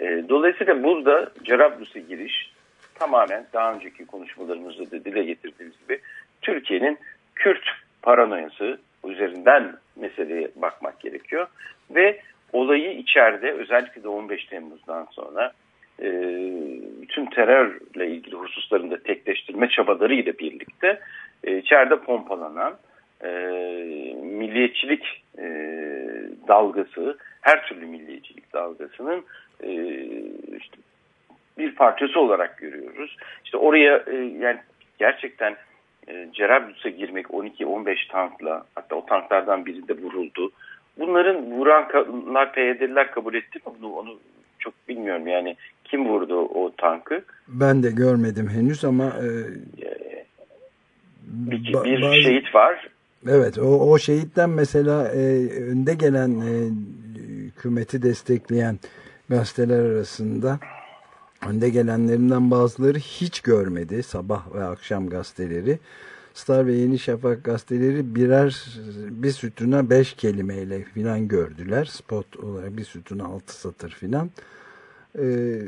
E, dolayısıyla burada Cerablus'a giriş tamamen daha önceki konuşmalarımızda da dile getirdiğimiz gibi Türkiye'nin Kürt paranoyası üzerinden meseleye bakmak gerekiyor. Ve olayı içeride özellikle de 15 Temmuz'dan sonra e, bütün terörle ilgili hususlarında tekleştirme çabalarıyla birlikte e, içeride pompalanan e, milliyetçilik e, dalgası, her türlü milliyetçilik dalgasının e, işte bir parçası olarak görüyoruz. İşte oraya e, yani gerçekten e, Cerablus'a girmek 12-15 tankla hatta o tanklardan biri de vuruldu. Bunların vuranlar PYD'liler kabul etti mi bunu onu çok bilmiyorum yani kim vurdu o tankı? Ben de görmedim henüz ama e, bir, bir şehit var. Evet o, o şehitten mesela e, önde gelen e, hükümeti destekleyen gazeteler arasında önde gelenlerinden bazıları hiç görmedi sabah ve akşam gazeteleri. Star ve Yeni Şafak gazeteleri birer bir sütuna beş kelimeyle filan gördüler. Spot olarak bir sütuna altı satır filan. Ee,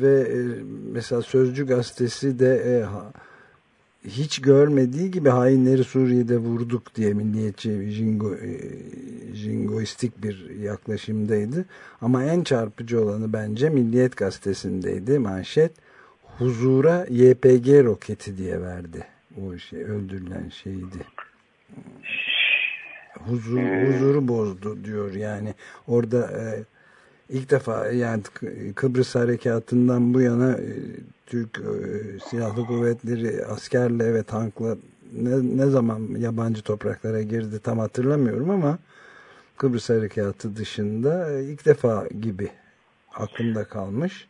ve e, mesela Sözcü gazetesi de e, hiç görmediği gibi hainleri Suriye'de vurduk diye milliyetçi jingo, e, jingoistik bir yaklaşımdaydı. Ama en çarpıcı olanı bence Milliyet gazetesindeydi manşet. Huzura YPG roketi diye verdi. O şey öldürülen şeydi. Huzur, huzuru bozdu diyor yani. Orada e, ilk defa yani Kıbrıs harekatından bu yana e, Türk e, Silahlı Kuvvetleri askerle ve tankla ne, ne zaman yabancı topraklara girdi tam hatırlamıyorum ama Kıbrıs harekatı dışında e, ilk defa gibi aklımda kalmış.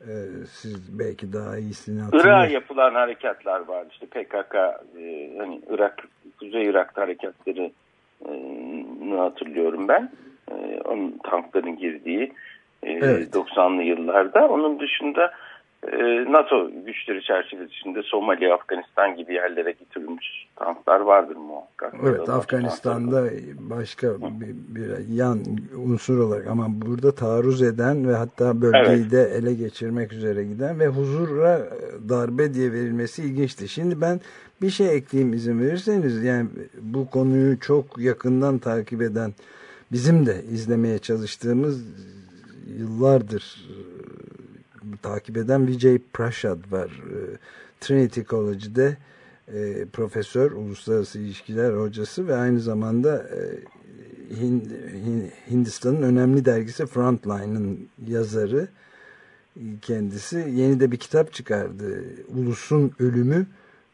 E, siz belki daha iyisini hatırlıyorsunuz. Irak'a yapılan harekatlar var. İşte PKK, e, hani Irak, Kuzey Irak'ta harekatları e, hatırlıyorum ben. E, onun tankların girdiği e, Evet. 90'lı yıllarda. Onun dışında NATO güçleri çerçevesinde Somali, Afganistan gibi yerlere getirilmiş tanklar vardır muhakkak. Evet Afganistan'da başka bir, bir yan unsur olarak ama burada taarruz eden ve hatta bölgeyi Evet. de ele geçirmek üzere giden ve huzura darbe diye verilmesi ilginçti. Şimdi ben bir şey ekleyeyim izin verirseniz yani bu konuyu çok yakından takip eden bizim de izlemeye çalıştığımız yıllardır takip eden Vijay Prashad var. E, Trinity College'de e, profesör, uluslararası ilişkiler hocası ve aynı zamanda e, Hin- Hin- Hindistan'ın önemli dergisi Frontline'ın yazarı kendisi yeni de bir kitap çıkardı. Ulusun Ölümü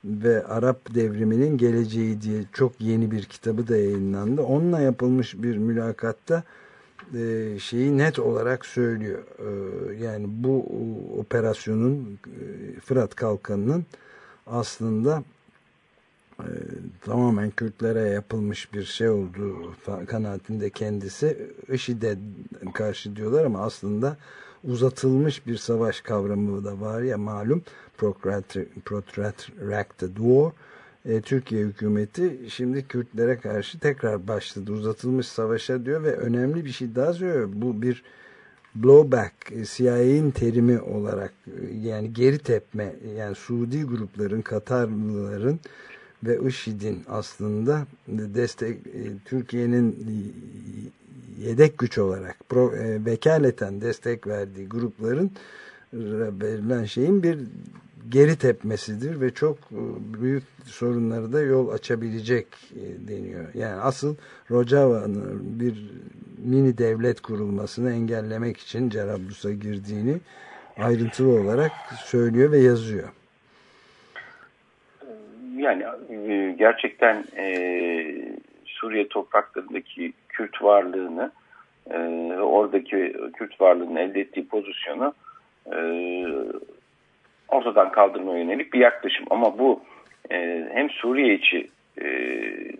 ve Arap Devriminin Geleceği diye çok yeni bir kitabı da yayınlandı. Onunla yapılmış bir mülakatta şeyi net olarak söylüyor. E, yani bu operasyonun e, Fırat Kalkanı'nın aslında e, tamamen Kürtlere yapılmış bir şey olduğu kanaatinde kendisi. IŞİD'e karşı diyorlar ama aslında uzatılmış bir savaş kavramı da var ya malum Protracted War. E, Türkiye hükümeti şimdi Kürtlere karşı tekrar başladı. Uzatılmış savaşa diyor ve önemli bir şey daha söylüyor. Bu bir blowback e, CIA'nin terimi olarak e, yani geri tepme yani Suudi grupların Katarlıların ve IŞİD'in aslında destek e, Türkiye'nin yedek güç olarak pro, vekaleten destek verdiği grupların verilen şeyin bir geri tepmesidir ve çok e, büyük sorunları da yol açabilecek e, deniyor. Yani asıl Rojava'nın bir mini devlet kurulmasını engellemek için Cerablus'a girdiğini ayrıntılı olarak söylüyor ve yazıyor. Yani e, gerçekten e, Suriye topraklarındaki Kürt varlığını e, oradaki Kürt varlığının elde ettiği pozisyonu ortadan kaldırmaya yönelik bir yaklaşım. Ama bu e, hem Suriye içi e,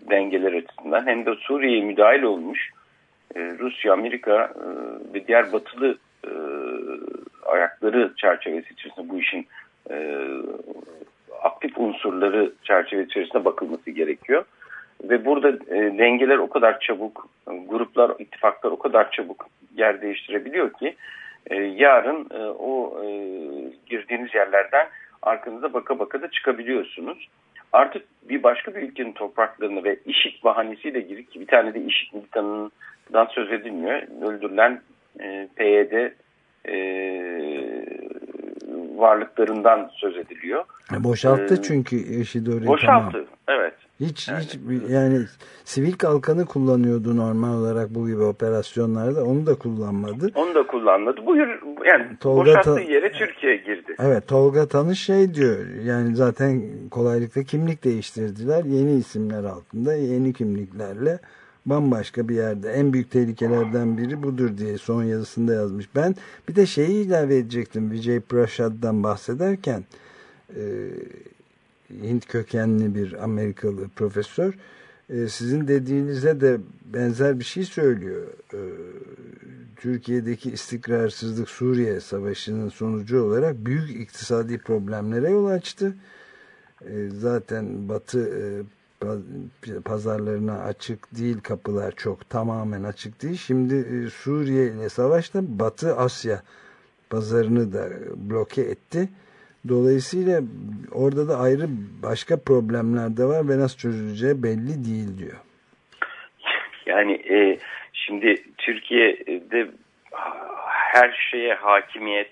dengeler açısından hem de Suriye'ye müdahil olmuş e, Rusya, Amerika e, ve diğer batılı e, ayakları çerçevesi içerisinde bu işin e, aktif unsurları çerçeve içerisinde bakılması gerekiyor. Ve burada e, dengeler o kadar çabuk, gruplar, ittifaklar o kadar çabuk yer değiştirebiliyor ki e, yarın e, o e, girdiğiniz yerlerden arkanıza baka baka da çıkabiliyorsunuz. Artık bir başka bir ülkenin topraklarını ve IŞİD bahanesiyle girip ki bir tane de IŞİD militanından söz edilmiyor. Öldürülen e, PYD e, varlıklarından söz ediliyor. Boşalttı Ee, çünkü IŞİD orayı Boşalttı, tamam. evet. Hiç Yani- hiç yani sivil kalkanı kullanıyordu normal olarak bu gibi operasyonlarda onu da kullanmadı. Onu da kullanmadı. Buyur, yani Tolga boşalttığı yere Türkiye girdi. Evet Tolga Tanış şey diyor yani zaten kolaylıkla kimlik değiştirdiler yeni isimler altında yeni kimliklerle bambaşka bir yerde en büyük tehlikelerden biri budur diye son yazısında yazmış. Ben bir de şeyi ilave edecektim Vijay Prashad'dan bahsederken e, Hint kökenli bir Amerikalı profesör e, sizin dediğinize de benzer bir şey söylüyor. E, Türkiye'deki istikrarsızlık Suriye Savaşı'nın sonucu olarak büyük iktisadi problemlere yol açtı. E, zaten Batı pa- pazarlarına açık değil kapılar çok tamamen açık değil. Şimdi Suriye ile savaşta Batı Asya pazarını da bloke etti. Dolayısıyla orada da ayrı başka problemler de var ve nasıl çözüleceği belli değil diyor. Yani e, şimdi Türkiye'de her şeye hakimiyet,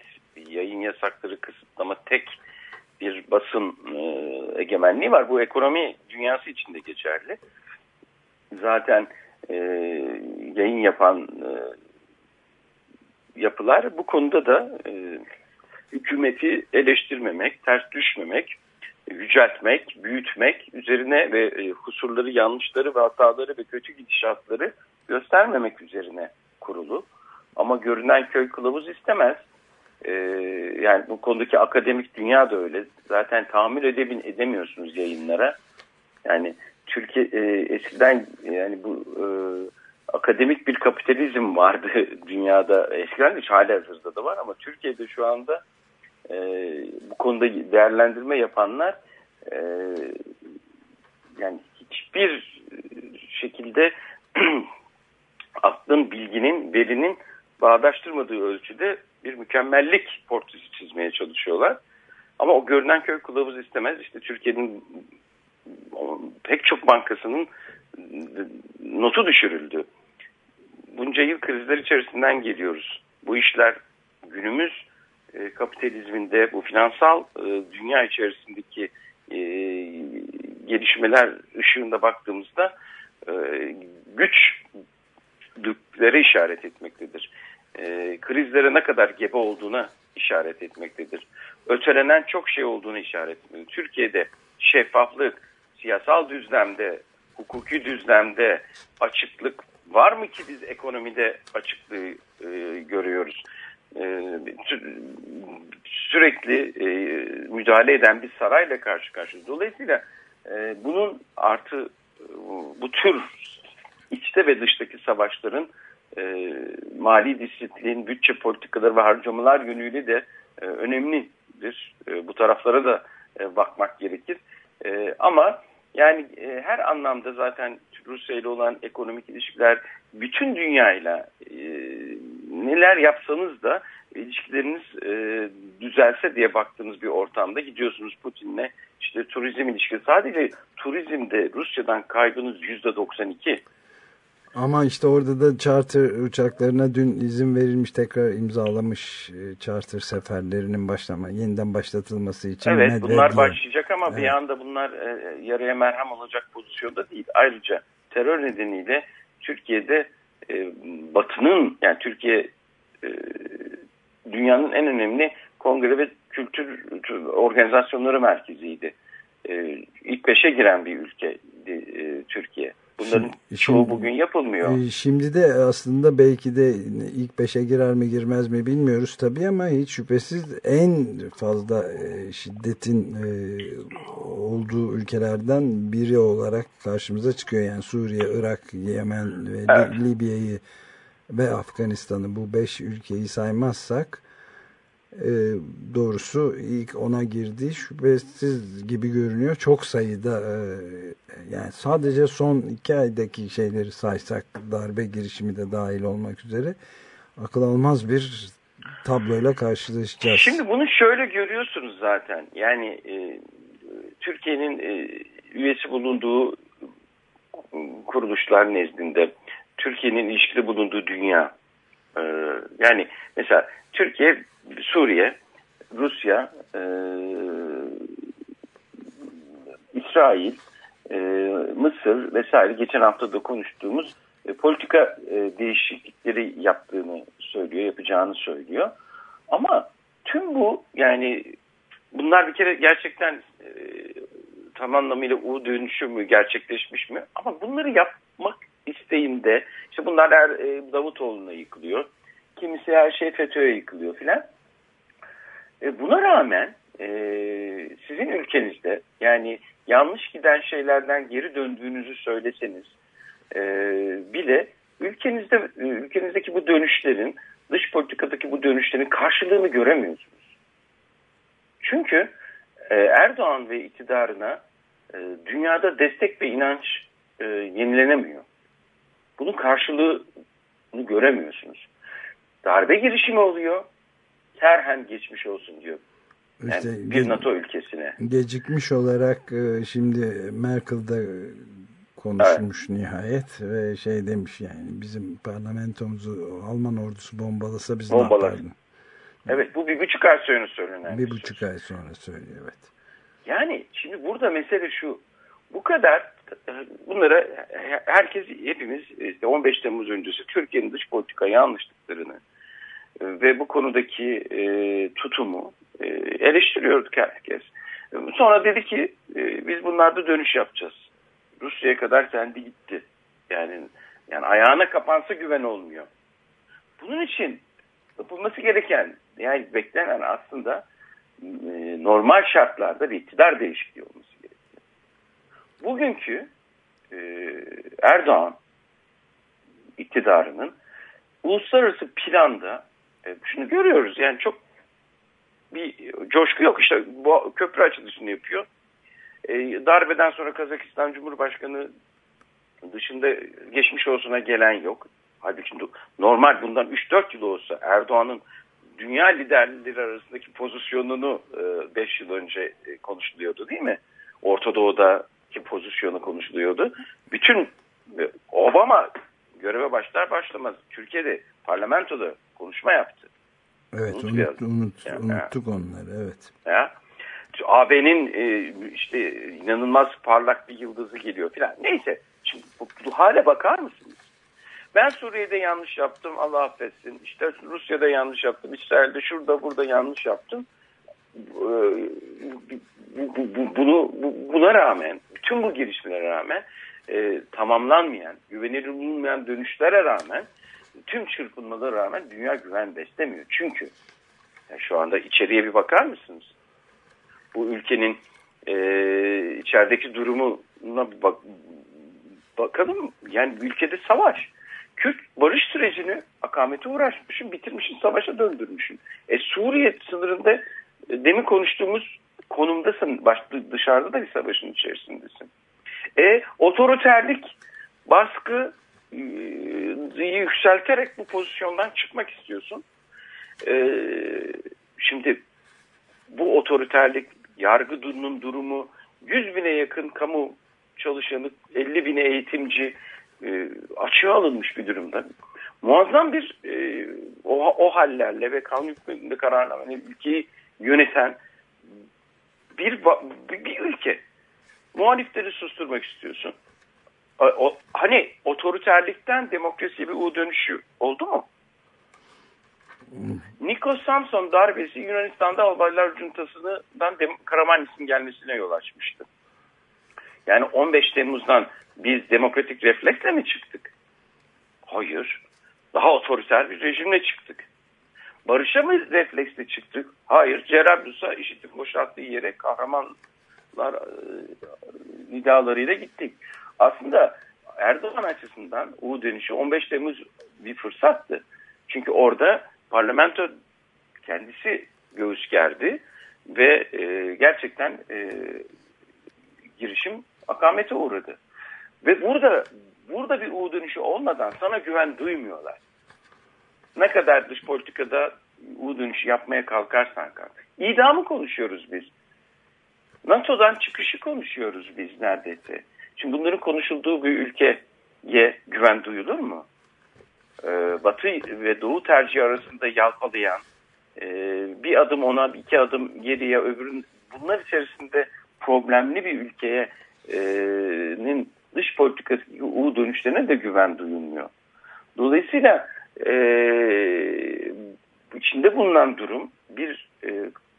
yayın yasakları kısıtlama tek bir basın e, egemenliği var. Bu ekonomi dünyası için de geçerli. Zaten e, yayın yapan e, yapılar bu konuda da e, hükümeti eleştirmemek, ters düşmemek, yüceltmek, büyütmek, üzerine ve e, kusurları, yanlışları ve hataları ve kötü gidişatları göstermemek üzerine kurulu. Ama görünen köy kılavuz istemez. Ee, yani bu konudaki akademik dünya da öyle. Zaten tahammül edebin edemiyorsunuz yayınlara. Yani Türkiye e, eskiden yani bu e, akademik bir kapitalizm vardı dünyada. Eskiden de hala hazırda da var ama Türkiye'de şu anda e, bu konuda değerlendirme yapanlar e, yani hiçbir şekilde aklın, bilginin, verinin bağdaştırmadığı ölçüde bir mükemmellik portresi çizmeye çalışıyorlar. Ama o görünen köy kılavuz istemez. İşte Türkiye'nin pek çok bankasının notu düşürüldü. Bunca yıl krizler içerisinden geliyoruz. Bu işler günümüz e, kapitalizminde bu finansal e, dünya içerisindeki e, gelişmeler ışığında baktığımızda e, güçlüklere işaret etmektedir. Krizlere ne kadar gebe olduğuna işaret etmektedir. Ötelenen çok şey olduğunu işaret etmektedir. Türkiye'de şeffaflık, siyasal düzlemde, hukuki düzlemde açıklık var mı ki biz ekonomide açıklığı e, görüyoruz? E, sürekli e, müdahale eden bir sarayla karşı karşıyayız. Dolayısıyla e, bunun artı bu, tür içte ve dıştaki savaşların mali disiplin, bütçe politikaları ve harcamalar yönüyle de önemlidir. Bu taraflara da bakmak gerekir. Ama yani her anlamda zaten Rusya ile olan ekonomik ilişkiler bütün dünyayla e, neler yapsanız da ilişkileriniz e, düzelse diye baktığınız bir ortamda gidiyorsunuz Putin'le işte turizm ilişkisi. Sadece turizmde Rusya'dan kaybınız yüzde 92. Ama işte orada da charter uçaklarına dün izin verilmiş tekrar imzalamış e, charter seferlerinin başlama yeniden başlatılması için. Evet bunlar başlayacak ama Evet. bir anda bunlar e, yaraya merhem olacak pozisyonda değil. Ayrıca terör nedeniyle Türkiye'de e, Batı'nın yani Türkiye e, dünyanın en önemli kongre ve kültür organizasyonları merkeziydi. E, ilk beşe giren bir ülkeydi e, Türkiye. Bunların Şimdi- çoğu bugün yapılmıyor. E, Şimdi de aslında belki de ilk beşe girer mi girmez mi bilmiyoruz tabii ama hiç şüphesiz en fazla e, şiddetin e, olduğu ülkelerden biri olarak karşımıza çıkıyor. Yani Suriye, Irak, Yemen ve Evet. Libya'yı ve Afganistan'ı bu beş ülkeyi saymazsak doğrusu ilk ona girdi şüphesiz gibi görünüyor. Çok sayıda e, yani sadece son iki aydaki şeyleri saysak darbe girişimi de dahil olmak üzere akıl almaz bir tabloyla karşılaşacağız. Şimdi bunu şöyle görüyorsunuz zaten. Yani e, Türkiye'nin e, üyesi bulunduğu kuruluşlar nezdinde Türkiye'nin ilişkili bulunduğu dünya e, yani mesela Türkiye, Suriye, Rusya, e, İsrail, e, Mısır vesaire geçen hafta da konuştuğumuz e, politika e, değişiklikleri yaptığını söylüyor, yapacağını söylüyor. Ama tüm bu yani bunlar bir kere gerçekten e, tam anlamıyla U dönüşü mü gerçekleşmiş mi? Ama bunları yapmak isteğinde işte bunlar her e, Davutoğlu'na yıkılıyor. Kimisi her şey FETÖ'ye yıkılıyor filan. E, buna rağmen e, sizin ülkenizde yani yanlış giden şeylerden geri döndüğünüzü söyleseniz e, bile ülkenizde e, ülkenizdeki bu dönüşlerin dış politikadaki bu dönüşlerin karşılığını göremiyorsunuz. Çünkü e, Erdoğan ve iktidarına e, dünyada destek ve inanç e, yenilenemiyor. Bunun karşılığını göremiyorsunuz. Darbe girişimi oluyor. Terhen geçmiş olsun diyor. Yani İşte bir NATO ülkesine. gecikmiş olarak e, şimdi Merkel'da konuşmuş nihayet ve şey demiş yani bizim parlamentomuzu Alman ordusu bombalasa biz Bombalar. ne yapardık? Evet bu bir buçuk ay sonra söylenen. Bir buçuk ay sonra söylüyor evet. Yani şimdi burada mesele şu. Bu kadar bunlara herkes hepimiz işte 15 Temmuz öncesi Türkiye'nin dış politika yanlışlıklarını e, ve bu konudaki e, tutumu e, eleştiriyorduk herkes. Sonra dedi ki e, biz bunlarda dönüş yapacağız. Rusya'ya kadar sendi gitti. Yani yani ayağına kapansa güven olmuyor. Bunun için yapılması gereken yani beklenen aslında e, normal şartlarda bir iktidar değişikliği olması gerekiyor. Bugünkü e, Erdoğan iktidarının uluslararası planda şunu görüyoruz yani çok bir coşku yok işte bu köprü açılışını yapıyor. E, darbeden sonra Kazakistan Cumhurbaşkanı dışında geçmiş olsuna gelen yok. Halbuki normal bundan 3-4 yıl olsa Erdoğan'ın dünya liderleri arasındaki pozisyonunu 5 yıl önce e, konuşuluyordu değil mi? Orta Doğu'daki pozisyonu konuşuluyordu. Bütün e, Obama göreve başlar başlamaz Türkiye'de parlamentoda konuşma yaptı. Evet unut, unut, Ya, unuttuk onları evet. Ya. AB'nin e, işte inanılmaz parlak bir yıldızı geliyor filan. Neyse şimdi bu, bu hale bakar mısınız? Ben Suriye'de yanlış yaptım Allah affetsin. İşte Rusya'da yanlış yaptım. İsrail'de şurada burada yanlış yaptım. Bu- bunu bu- buna rağmen bütün bu girişimlere rağmen e, tamamlanmayan, güvenilir bulunmayan dönüşlere rağmen tüm çırpınmalara rağmen dünya güven beslemiyor. Çünkü ya şu anda içeriye bir bakar mısınız? Bu ülkenin e, içerideki durumuna bir bak, bakalım. Yani ülkede savaş. Kürt barış sürecini akamete uğraşmışsın, bitirmişsin, savaşa döndürmüşsün. E Suriye sınırında e, demin konuştuğumuz konumdasın. Baş, dışarıda da bir savaşın içerisindesin. E otoriterlik, baskı yükselterek bu pozisyondan çıkmak istiyorsun. E, şimdi bu otoriterlik, yargı durunun durumu, 100 bine yakın kamu çalışanı, 50 bine eğitimci e, açığa alınmış bir durumda. Muazzam bir e, o, o hallerle ve kanun hükmünde kararnamenle ülkeyi yöneten bir, bir ülke. Muhalifleri susturmak istiyorsun. O, hani otoriterlikten demokrasiye bir U dönüşü oldu mu? Nikos Samson darbesi Yunanistan'da Albaylar Cuntası'ndan Karamanlis'in gelmesine yol açmıştı. Yani 15 Temmuz'dan biz demokratik refleksle mi çıktık? Hayır. Daha otoriter bir rejimle çıktık. Barışa mı refleksle çıktık? Hayır. Cerablus'a işitip boşalttığı yere kahramanlar e, nidalarıyla gittik. Aslında Erdoğan açısından U dönüşü 15 Temmuz bir fırsattı. Çünkü orada parlamento kendisi göğüs gerdi ve e, gerçekten e, girişim akamete uğradı. Ve burada burada bir U dönüşü olmadan sana güven duymuyorlar. Ne kadar dış politikada U dönüşü yapmaya kalkarsan kalk. İdamı konuşuyoruz biz. NATO'dan çıkışı konuşuyoruz biz neredeyse. Şimdi bunların konuşulduğu bir ülkeye güven duyulur mu? Ee, Batı ve Doğu tercihi arasında yalpalayan e, bir adım ona iki adım geriye öbürün bunlar içerisinde problemli bir ülkenin dış politikası U dönüşlerine de güven duyulmuyor. Dolayısıyla e, içinde bulunan durum bir e,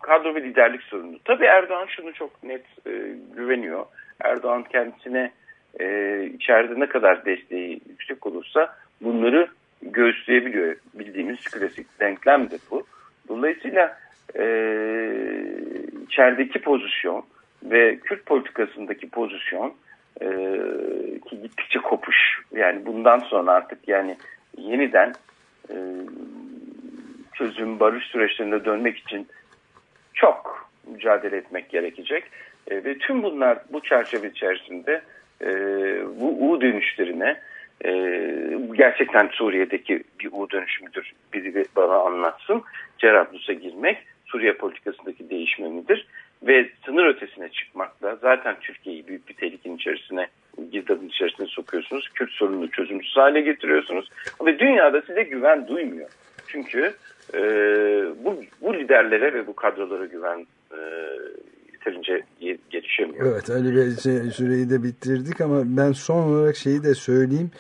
kadro ve liderlik sorunu. Tabii Erdoğan şunu çok net e, güveniyor. Erdoğan kendisine e, içeride ne kadar desteği yüksek olursa bunları göğüsleyebiliyor. Bildiğimiz klasik denklemdir bu. Dolayısıyla e, içerideki pozisyon ve Kürt politikasındaki pozisyon e, ki gittikçe kopuş. Yani bundan sonra artık yani yeniden e, çözüm barış süreçlerine dönmek için çok mücadele etmek gerekecek. E, ve tüm bunlar bu çerçeve içerisinde e, bu U dönüşlerine e, gerçekten Suriye'deki bir U dönüşümüdür. Biri bana anlatsın. Cerablus'a girmek Suriye politikasındaki değişme midir? Ve sınır ötesine çıkmakla zaten Türkiye'yi büyük bir tehlikenin içerisine girdabın içerisine sokuyorsunuz. Kürt sorununu çözümsüz hale getiriyorsunuz. Ve dünyada size güven duymuyor. Çünkü e, bu, bu liderlere ve bu kadrolara güven e, yeterince gelişemiyor. Evet Ali Bey süreyi de bitirdik ama ben son olarak şeyi de söyleyeyim.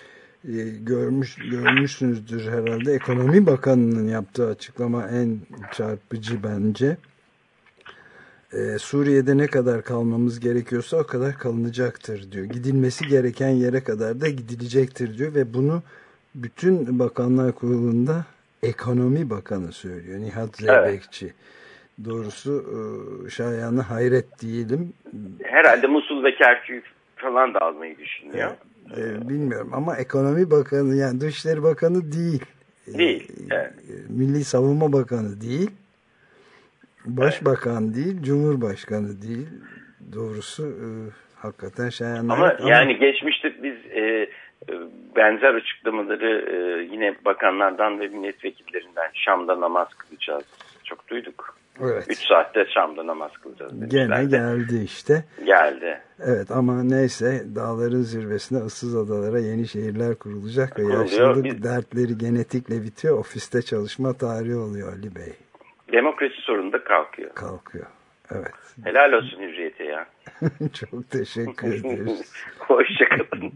Ee, görmüş görmüşsünüzdür herhalde. Ekonomi Bakanı'nın yaptığı açıklama en çarpıcı bence. Ee, Suriye'de ne kadar kalmamız gerekiyorsa o kadar kalınacaktır diyor. Gidilmesi gereken yere kadar da gidilecektir diyor ve bunu bütün bakanlar kurulunda Ekonomi Bakanı söylüyor. Nihat Zeybekçi. Evet. Doğrusu e, şayanı hayret diyelim. Herhalde Musul ve Kerkük falan da almayı düşünüyor. Ee, bilmiyorum ama Ekonomi Bakanı yani Dışişleri Bakanı değil. Değil. Evet. Milli Savunma Bakanı değil. Başbakan evet. değil, Cumhurbaşkanı değil. Doğrusu e, hakikaten şayan. Ama, ama yani geçmişte biz e, benzer açıklamaları e, yine bakanlardan ve milletvekillerinden Şam'da namaz kılacağız. Çok duyduk. Evet. 3 saatte Şam'da namaz kılacağız. Gene geldi işte. Geldi. Evet ama neyse dağların zirvesine ıssız adalara yeni şehirler kurulacak ve yaşlılık Biz... dertleri genetikle bitiyor. Ofiste çalışma tarihi oluyor Ali Bey. Demokrasi sorunu da kalkıyor. Kalkıyor. Evet. Helal olsun hürriyete ya. Çok teşekkür ederiz. Hoşçakalın.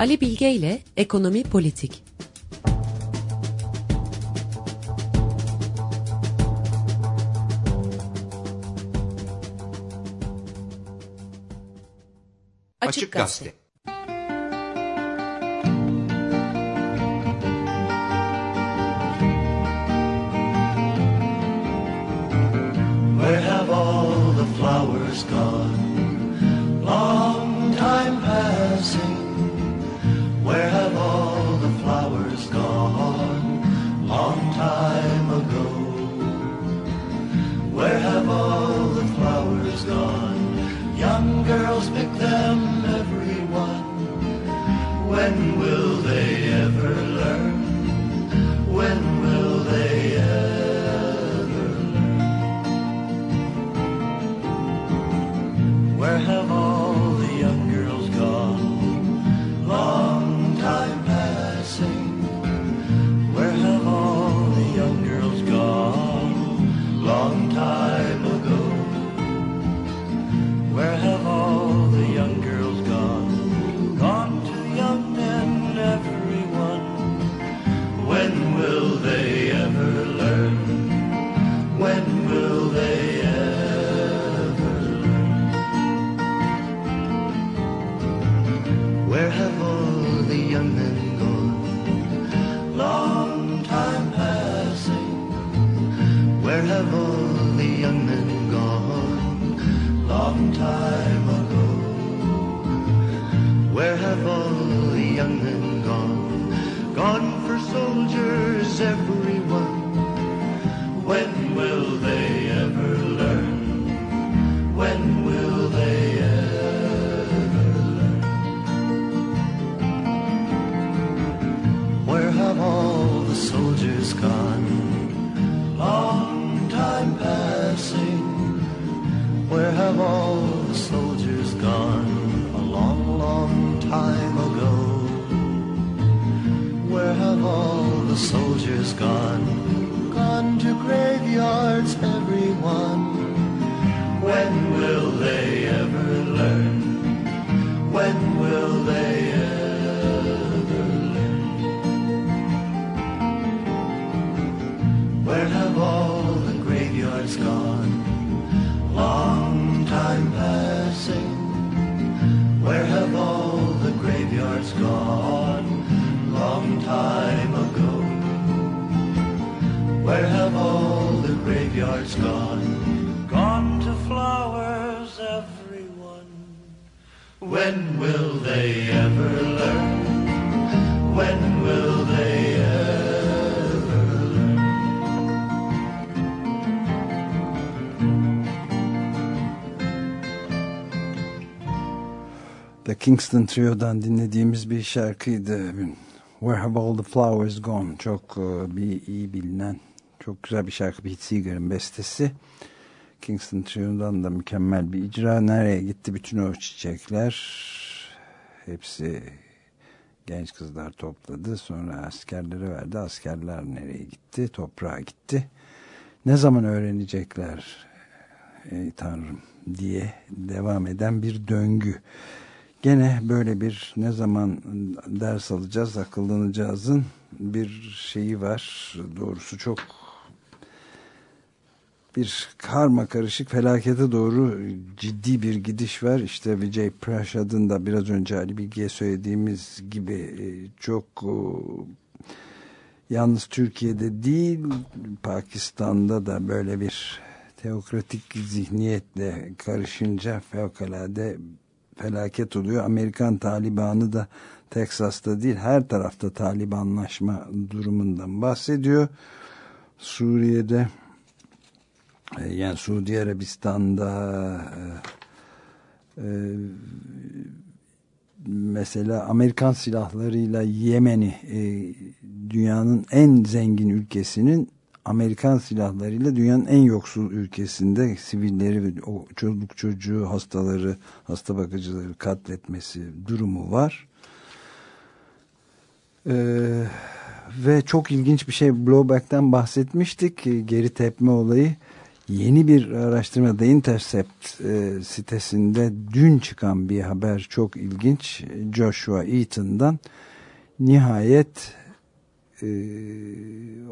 Ali Bilge ile Ekonomi Politik Açık Gazete When will they ever learn? When will they ever learn? The Kingston Trio'dan dinlediğimiz bir şarkıydı. Where Have All The Flowers Gone? Çok e, bir iyi bilinen, çok güzel bir şarkı. Pete Seeger'ın bestesi. Kingston Trio'dan da mükemmel bir icra. Nereye gitti bütün o çiçekler? Hepsi genç kızlar topladı. Sonra askerlere verdi. Askerler nereye gitti? Toprağa gitti. Ne zaman öğrenecekler? Ey Tanrım diye devam eden bir döngü. Gene böyle bir ne zaman ders alacağız, akıllanacağızın bir şeyi var. Doğrusu çok bir karma karışık felakete doğru ciddi bir gidiş var. İşte Vijay Prashad'ın da biraz önce Ali Bilge'ye söylediğimiz gibi e, çok e, yalnız Türkiye'de değil Pakistan'da da böyle bir teokratik zihniyetle karışınca fevkalade felaket oluyor. Amerikan Taliban'ı da Teksas'ta değil her tarafta Talibanlaşma durumundan bahsediyor. Suriye'de yani Suudi Arabistan'da e, e, mesela Amerikan silahlarıyla Yemen'i e, dünyanın en zengin ülkesinin Amerikan silahlarıyla dünyanın en yoksul ülkesinde sivilleri o çocuk çocuğu hastaları hasta bakıcıları katletmesi durumu var. Ee, ve çok ilginç bir şey blowback'ten bahsetmiştik geri tepme olayı yeni bir araştırma The Intercept e, sitesinde dün çıkan bir haber çok ilginç. Joshua Eaton'dan nihayet e,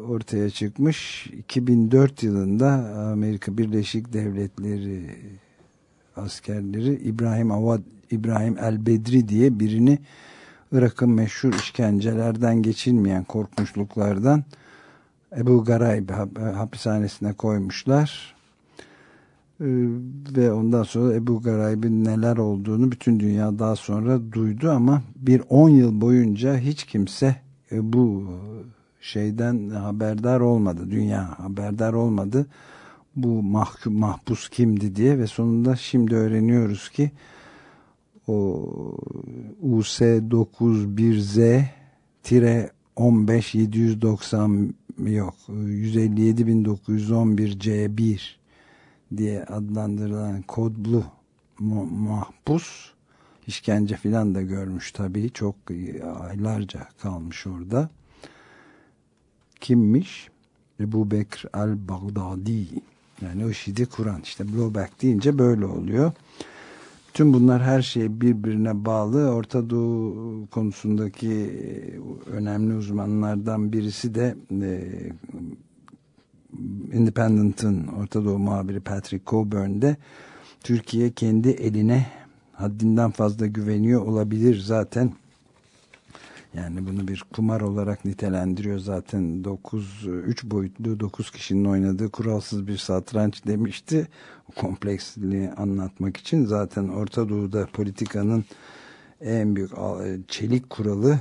ortaya çıkmış. 2004 yılında Amerika Birleşik Devletleri askerleri İbrahim Avad İbrahim El Bedri diye birini Irak'ın meşhur işkencelerden geçilmeyen korkmuşluklardan Ebu Garayb hapishanesine koymuşlar Ee, ve ondan sonra Ebu Garayb'in neler olduğunu bütün dünya daha sonra duydu ama bir 10 yıl boyunca hiç kimse e, bu şeyden haberdar olmadı. Dünya haberdar olmadı. Bu mahkum, mahpus kimdi diye ve sonunda şimdi öğreniyoruz ki o US 91Z tire 15 790 yok 157.911 C1 diye adlandırılan kodlu mahpus işkence filan da görmüş tabii. Çok aylarca kalmış orada. Kimmiş? Ebu Bekr el-Bagdadi yani IŞİD'i kuran. İşte blowback deyince böyle oluyor Tüm bunlar her şey birbirine bağlı. Orta Doğu konusundaki önemli uzmanlardan birisi de e, Independent'ın Orta Doğu muhabiri Patrick Coburn Türkiye kendi eline haddinden fazla güveniyor olabilir zaten. Yani bunu bir kumar olarak nitelendiriyor zaten 9 3 boyutlu 9 kişinin oynadığı kuralsız bir satranç demişti. Kompleksliği anlatmak için zaten Orta Doğu'da politikanın en büyük çelik kuralı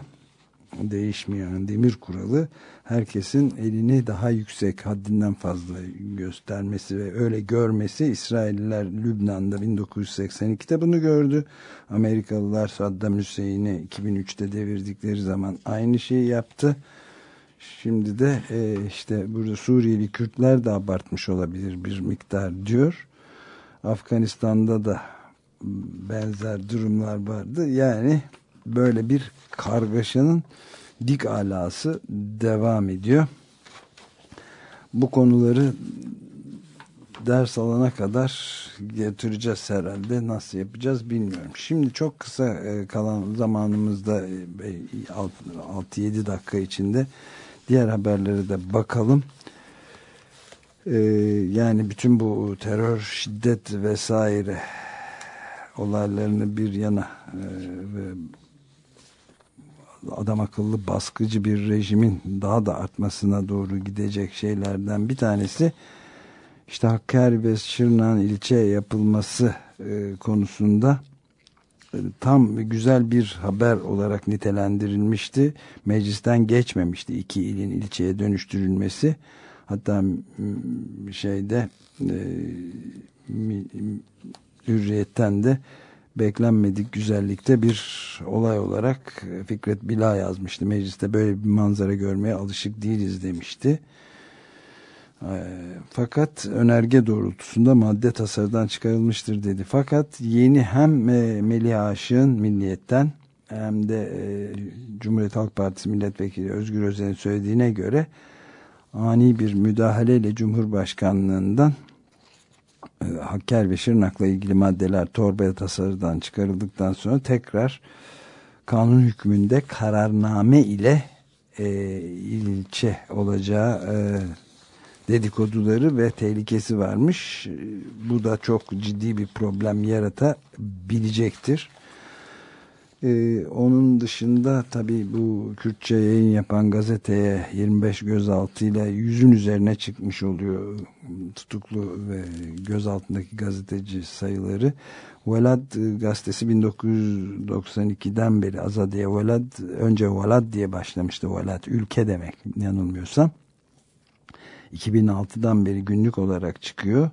değişmeyen demir kuralı herkesin elini daha yüksek haddinden fazla göstermesi ve öyle görmesi İsrailliler Lübnan'da 1982'de bunu gördü. Amerikalılar Saddam Hüseyin'i 2003'te devirdikleri zaman aynı şeyi yaptı. Şimdi de e, işte burada Suriyeli Kürtler de abartmış olabilir bir miktar diyor. Afganistan'da da benzer durumlar vardı. Yani böyle bir kargaşanın dik alası devam ediyor. Bu konuları ders alana kadar getireceğiz herhalde. Nasıl yapacağız bilmiyorum. Şimdi çok kısa kalan zamanımızda 6-7 dakika içinde diğer haberlere de bakalım. Yani bütün bu terör, şiddet vesaire olaylarını bir yana ve adam akıllı baskıcı bir rejimin daha da artmasına doğru gidecek şeylerden bir tanesi işte Hakkari ve Şırnak'ın ilçe yapılması e, konusunda e, tam güzel bir haber olarak nitelendirilmişti. Meclisten geçmemişti iki ilin ilçeye dönüştürülmesi. Hatta şeyde e, hürriyetten de beklenmedik güzellikte bir olay olarak Fikret Bila yazmıştı. Mecliste böyle bir manzara görmeye alışık değiliz demişti. Fakat önerge doğrultusunda madde tasarıdan çıkarılmıştır dedi. Fakat yeni hem Melih Aşık'ın milliyetten hem de Cumhuriyet Halk Partisi milletvekili Özgür Özel'in söylediğine göre ani bir müdahaleyle Cumhurbaşkanlığından Hakkari ve Şırnak'la ilgili maddeler torba tasarıdan çıkarıldıktan sonra tekrar kanun hükmünde kararname ile e, ilçe olacağı e, dedikoduları ve tehlikesi varmış. Bu da çok ciddi bir problem yaratabilecektir. Ee, onun dışında tabii bu Kürtçe yayın yapan gazeteye 25 gözaltı ile yüzün üzerine çıkmış oluyor tutuklu ve gözaltındaki gazeteci sayıları. Velad gazetesi 1992'den beri Azadiye Velad önce Velad diye başlamıştı. Velad ülke demek yanılmıyorsam. 2006'dan beri günlük olarak çıkıyor.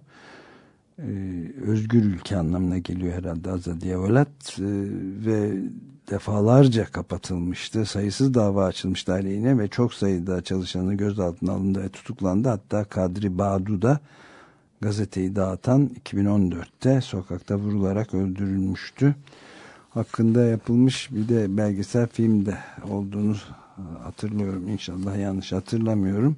Ee, özgür ülke anlamına geliyor herhalde Azadiye Velat ee, ve defalarca kapatılmıştı. Sayısız dava açılmıştı aleyhine ve çok sayıda çalışanı gözaltına alındı ve tutuklandı. Hatta Kadri Badu da gazeteyi dağıtan 2014'te sokakta vurularak öldürülmüştü. Hakkında yapılmış bir de belgesel filmde olduğunu hatırlıyorum. İnşallah yanlış hatırlamıyorum.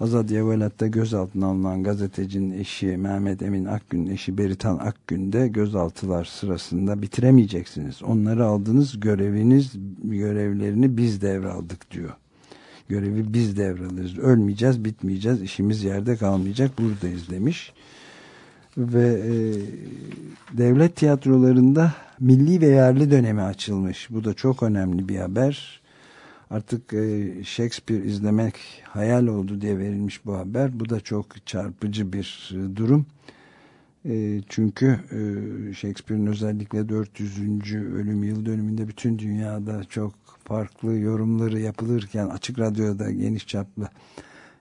Azadiye Velat'ta gözaltına alınan gazetecinin eşi Mehmet Emin Akgün, eşi Beritan Akgün de gözaltılar sırasında bitiremeyeceksiniz. Onları aldınız göreviniz, görevlerini biz devraldık diyor. Görevi biz devralırız. Ölmeyeceğiz, bitmeyeceğiz, işimiz yerde kalmayacak, buradayız demiş. Ve e, devlet tiyatrolarında milli ve yerli dönemi açılmış. Bu da çok önemli bir haber artık e, Shakespeare izlemek hayal oldu diye verilmiş bu haber. Bu da çok çarpıcı bir e, durum. E, çünkü e, Shakespeare'in özellikle 400. ölüm yıl dönümünde bütün dünyada çok farklı yorumları yapılırken açık radyoda geniş çaplı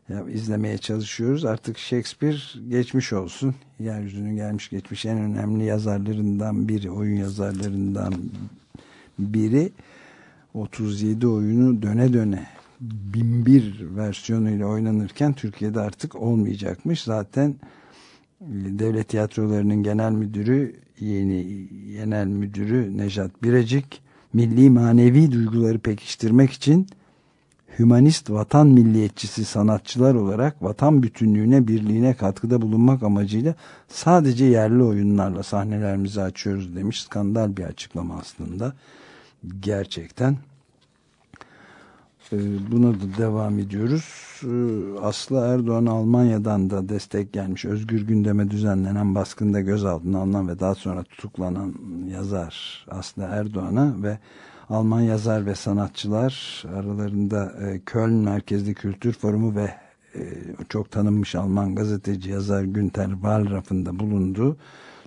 ya, izlemeye çalışıyoruz. Artık Shakespeare geçmiş olsun. Yeryüzünün gelmiş geçmiş en önemli yazarlarından biri, oyun yazarlarından biri. 37 oyunu döne döne binbir versiyonuyla oynanırken Türkiye'de artık olmayacakmış. Zaten devlet tiyatrolarının genel müdürü yeni genel müdürü Nejat Birecik milli manevi duyguları pekiştirmek için hümanist vatan milliyetçisi sanatçılar olarak vatan bütünlüğüne birliğine katkıda bulunmak amacıyla sadece yerli oyunlarla sahnelerimizi açıyoruz demiş. Skandal bir açıklama aslında. Gerçekten. Ee, buna da devam ediyoruz. Ee, Aslı Erdoğan Almanya'dan da destek gelmiş. Özgür gündeme düzenlenen baskında gözaltına alınan ve daha sonra tutuklanan yazar Aslı Erdoğan'a ve Alman yazar ve sanatçılar aralarında e, Köln Merkezli Kültür Forumu ve e, çok tanınmış Alman gazeteci yazar Günter Wallraff'ın da bulunduğu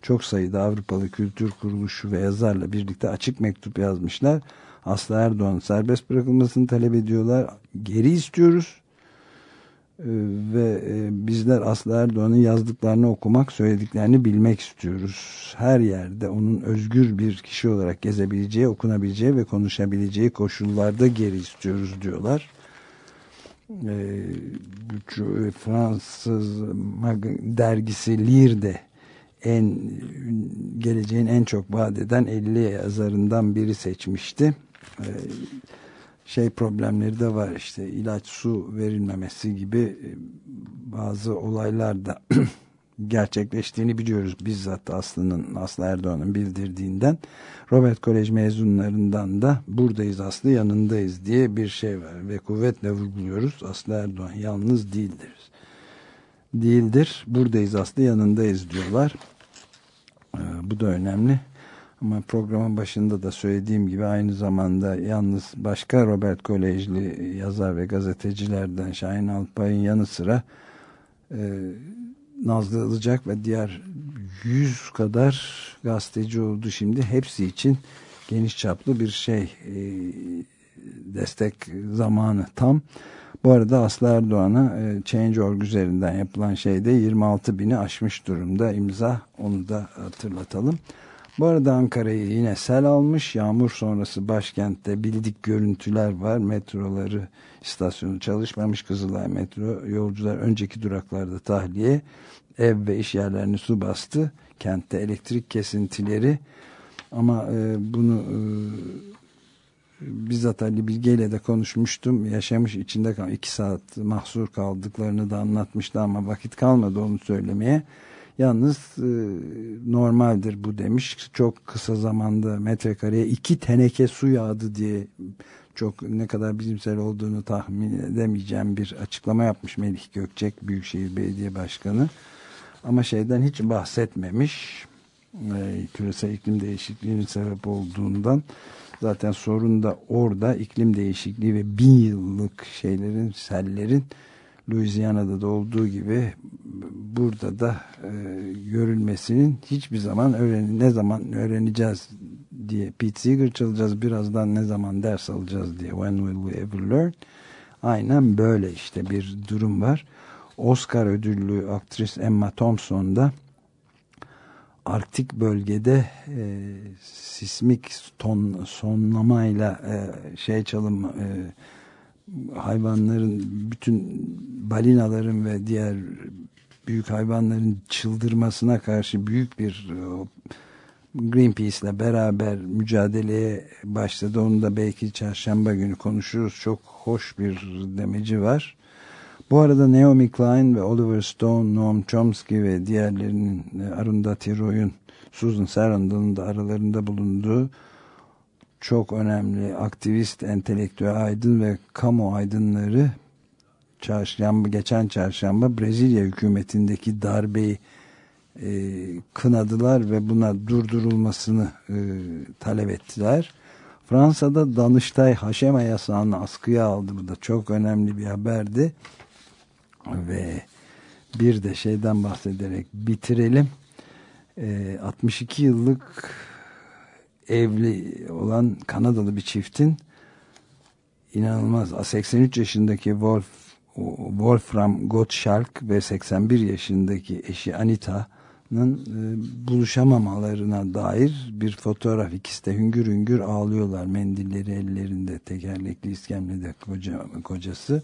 çok sayıda Avrupalı kültür kuruluşu ve yazarla birlikte açık mektup yazmışlar. Aslı Erdoğan serbest bırakılmasını talep ediyorlar. Geri istiyoruz. Ee, ve e, bizler Aslı Erdoğan'ın yazdıklarını okumak, söylediklerini bilmek istiyoruz. Her yerde onun özgür bir kişi olarak gezebileceği, okunabileceği ve konuşabileceği koşullarda geri istiyoruz diyorlar. Ee, Fransız dergisi Lir'de en geleceğin en çok vaat eden 50 yazarından biri seçmişti. Ee, şey problemleri de var işte ilaç su verilmemesi gibi e, bazı olaylar da gerçekleştiğini biliyoruz bizzat Aslı'nın Aslı Erdoğan'ın bildirdiğinden. Robert Kolej mezunlarından da buradayız Aslı yanındayız diye bir şey var ve kuvvetle vurguluyoruz. Aslı Erdoğan yalnız değildir değildir buradayız Aslı yanındayız diyorlar bu da önemli ama programın başında da söylediğim gibi aynı zamanda yalnız başka Robert Kolejli yazar ve gazetecilerden Şahin Alpay'ın yanı sıra e, Nazlı Ilıcak ve diğer yüz kadar gazeteci oldu şimdi. Hepsi için geniş çaplı bir şey e, destek zamanı tam. Bu arada Aslı Erdoğan'a e, Change.org üzerinden yapılan şeyde 26 bini aşmış durumda imza. Onu da hatırlatalım. Bu arada Ankara'yı yine sel almış. Yağmur sonrası başkentte bildik görüntüler var. Metroları istasyonu çalışmamış. Kızılay metro yolcular önceki duraklarda tahliye. Ev ve iş yerlerini su bastı. Kentte elektrik kesintileri. Ama e, bunu e, bizzat Ali Bilge ile de konuşmuştum. Yaşamış içinde kal iki saat mahsur kaldıklarını da anlatmıştı ama vakit kalmadı onu söylemeye. Yalnız e, normaldir bu demiş. Çok kısa zamanda metrekareye iki teneke su yağdı diye çok ne kadar bilimsel olduğunu tahmin edemeyeceğim bir açıklama yapmış Melih Gökçek Büyükşehir Belediye Başkanı. Ama şeyden hiç bahsetmemiş. E, küresel iklim değişikliğinin sebep olduğundan zaten sorun da orada iklim değişikliği ve bin yıllık şeylerin sellerin Louisiana'da da olduğu gibi burada da e, görülmesinin hiçbir zaman öğren ne zaman öğreneceğiz diye Pete Seeger birazdan ne zaman ders alacağız diye When Will We Ever Learn? Aynen böyle işte bir durum var. Oscar ödüllü aktris Emma Thompson da Arktik bölgede e, sismik ton sonlamayla e, şey çalım e, hayvanların bütün balinaların ve diğer büyük hayvanların çıldırmasına karşı büyük bir Greenpeace ile beraber mücadeleye başladı. Onu da belki çarşamba günü konuşuruz. Çok hoş bir demeci var. Bu arada Naomi Klein ve Oliver Stone, Noam Chomsky ve diğerlerinin Arundhati Roy'un, Susan Sarandon'un da aralarında bulunduğu çok önemli aktivist, entelektüel aydın ve kamu aydınları çarşamba, geçen çarşamba Brezilya hükümetindeki darbeyi e, kınadılar ve buna durdurulmasını e, talep ettiler. Fransa'da Danıştay Haşema yasağını askıya aldı. Bu da çok önemli bir haberdi. Ve bir de şeyden bahsederek bitirelim. e, 62 yıllık evli olan Kanadalı bir çiftin inanılmaz 83 yaşındaki Wolf Wolfram Gottschalk ve 81 yaşındaki eşi Anita'nın e, buluşamamalarına dair bir fotoğraf. İkisi de hüngür hüngür ağlıyorlar. Mendilleri ellerinde tekerlekli iskemlede koca, kocası.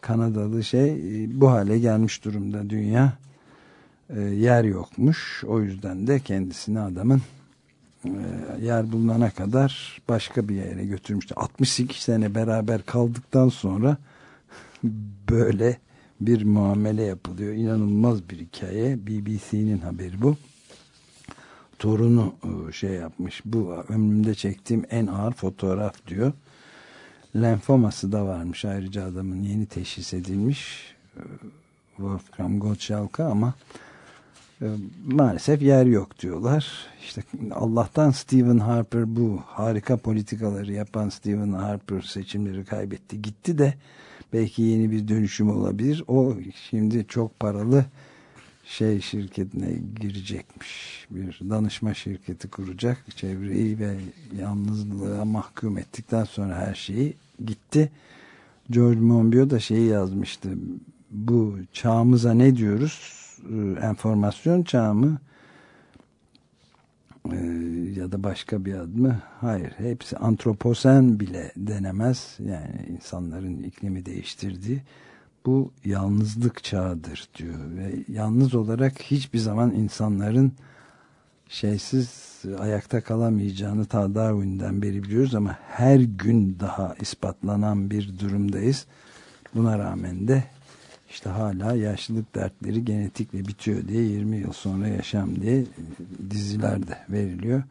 Kanadalı şey e, bu hale gelmiş durumda dünya. E, yer yokmuş. O yüzden de kendisini adamın e, yer bulunana kadar başka bir yere götürmüştü. 62 sene beraber kaldıktan sonra böyle bir muamele yapılıyor. İnanılmaz bir hikaye. BBC'nin haberi bu. Torunu e, şey yapmış. Bu ömrümde çektiğim en ağır fotoğraf diyor. Lenfoması da varmış ayrıca adamın yeni teşhis edilmiş. E, Wolfgang Gottschalk'a ama e, maalesef yer yok diyorlar. İşte Allah'tan Stephen Harper bu harika politikaları yapan Stephen Harper seçimleri kaybetti gitti de belki yeni bir dönüşüm olabilir. O şimdi çok paralı şey şirketine girecekmiş. Bir danışma şirketi kuracak. Çevreyi ve yalnızlığa mahkum ettikten sonra her şeyi gitti. George Monbiot da şeyi yazmıştı. Bu çağımıza ne diyoruz? Ee, enformasyon çağı mı? Ee, ya da başka bir ad mı? Hayır. Hepsi antroposen bile denemez. Yani insanların iklimi değiştirdiği bu yalnızlık çağıdır diyor. Ve yalnız olarak hiçbir zaman insanların şeysiz ayakta kalamayacağını ta Darwin'den beri biliyoruz ama her gün daha ispatlanan bir durumdayız. Buna rağmen de işte hala yaşlılık dertleri genetikle bitiyor diye 20 yıl sonra yaşam diye dizilerde veriliyor.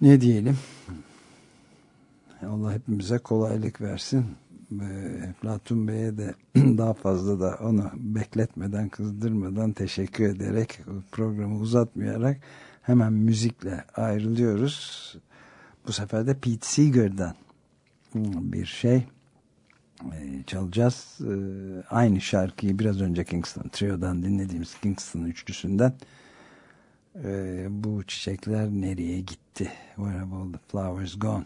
Ne diyelim? Allah hepimize kolaylık versin. Platun Bey'e de daha fazla da onu bekletmeden, kızdırmadan teşekkür ederek programı uzatmayarak hemen müzikle ayrılıyoruz. Bu sefer de Pete Seeger'dan bir şey çalacağız. Aynı şarkıyı biraz önce Kingston Trio'dan dinlediğimiz Kingston üçlüsünden bu çiçekler nereye gitti? Where have all the flowers gone?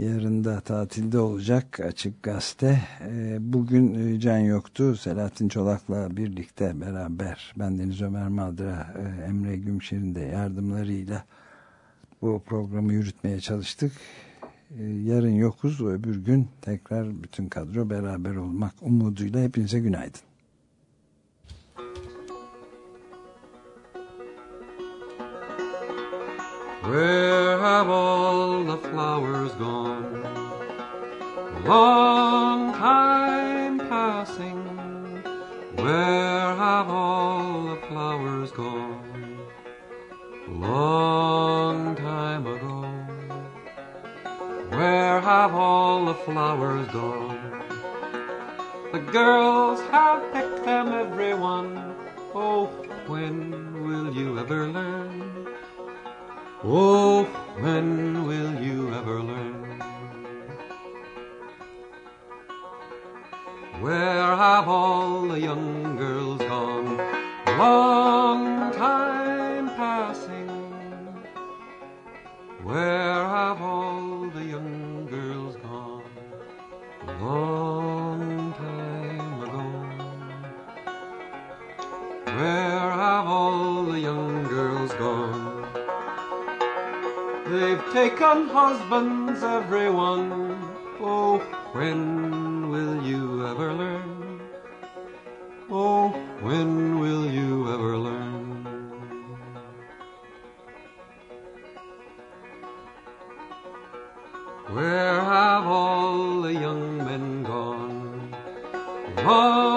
Yarın da tatilde olacak Açık Gazete. Bugün Can yoktu. Selahattin Çolak'la birlikte beraber ben Deniz Ömer Madra, Emre Gümşer'in de yardımlarıyla bu programı yürütmeye çalıştık. Yarın yokuz. Öbür gün tekrar bütün kadro beraber olmak umuduyla hepinize günaydın. Where have all the flowers gone? A Long time passing. Where have all the flowers gone? A Long time ago. Where have all the flowers gone? The girls have picked them, everyone. Oh, when will you ever learn? Oh, when will you ever learn? Where have all the young girls gone? Long time passing. Where have all the young girls gone? Long They've taken husbands, everyone. Oh, when will you ever learn? Oh, when will you ever learn? Where have all the young men gone? Long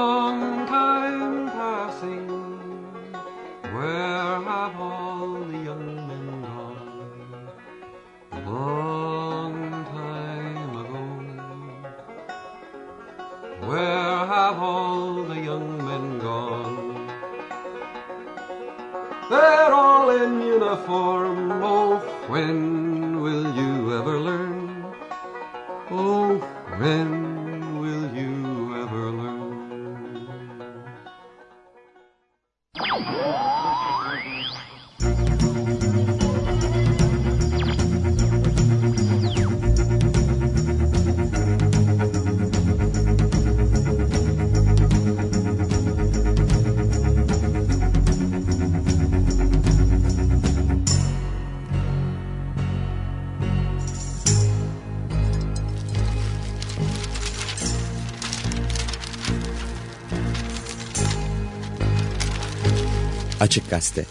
in uniform. Oh, when will you ever learn? Oh, when Açık Gazete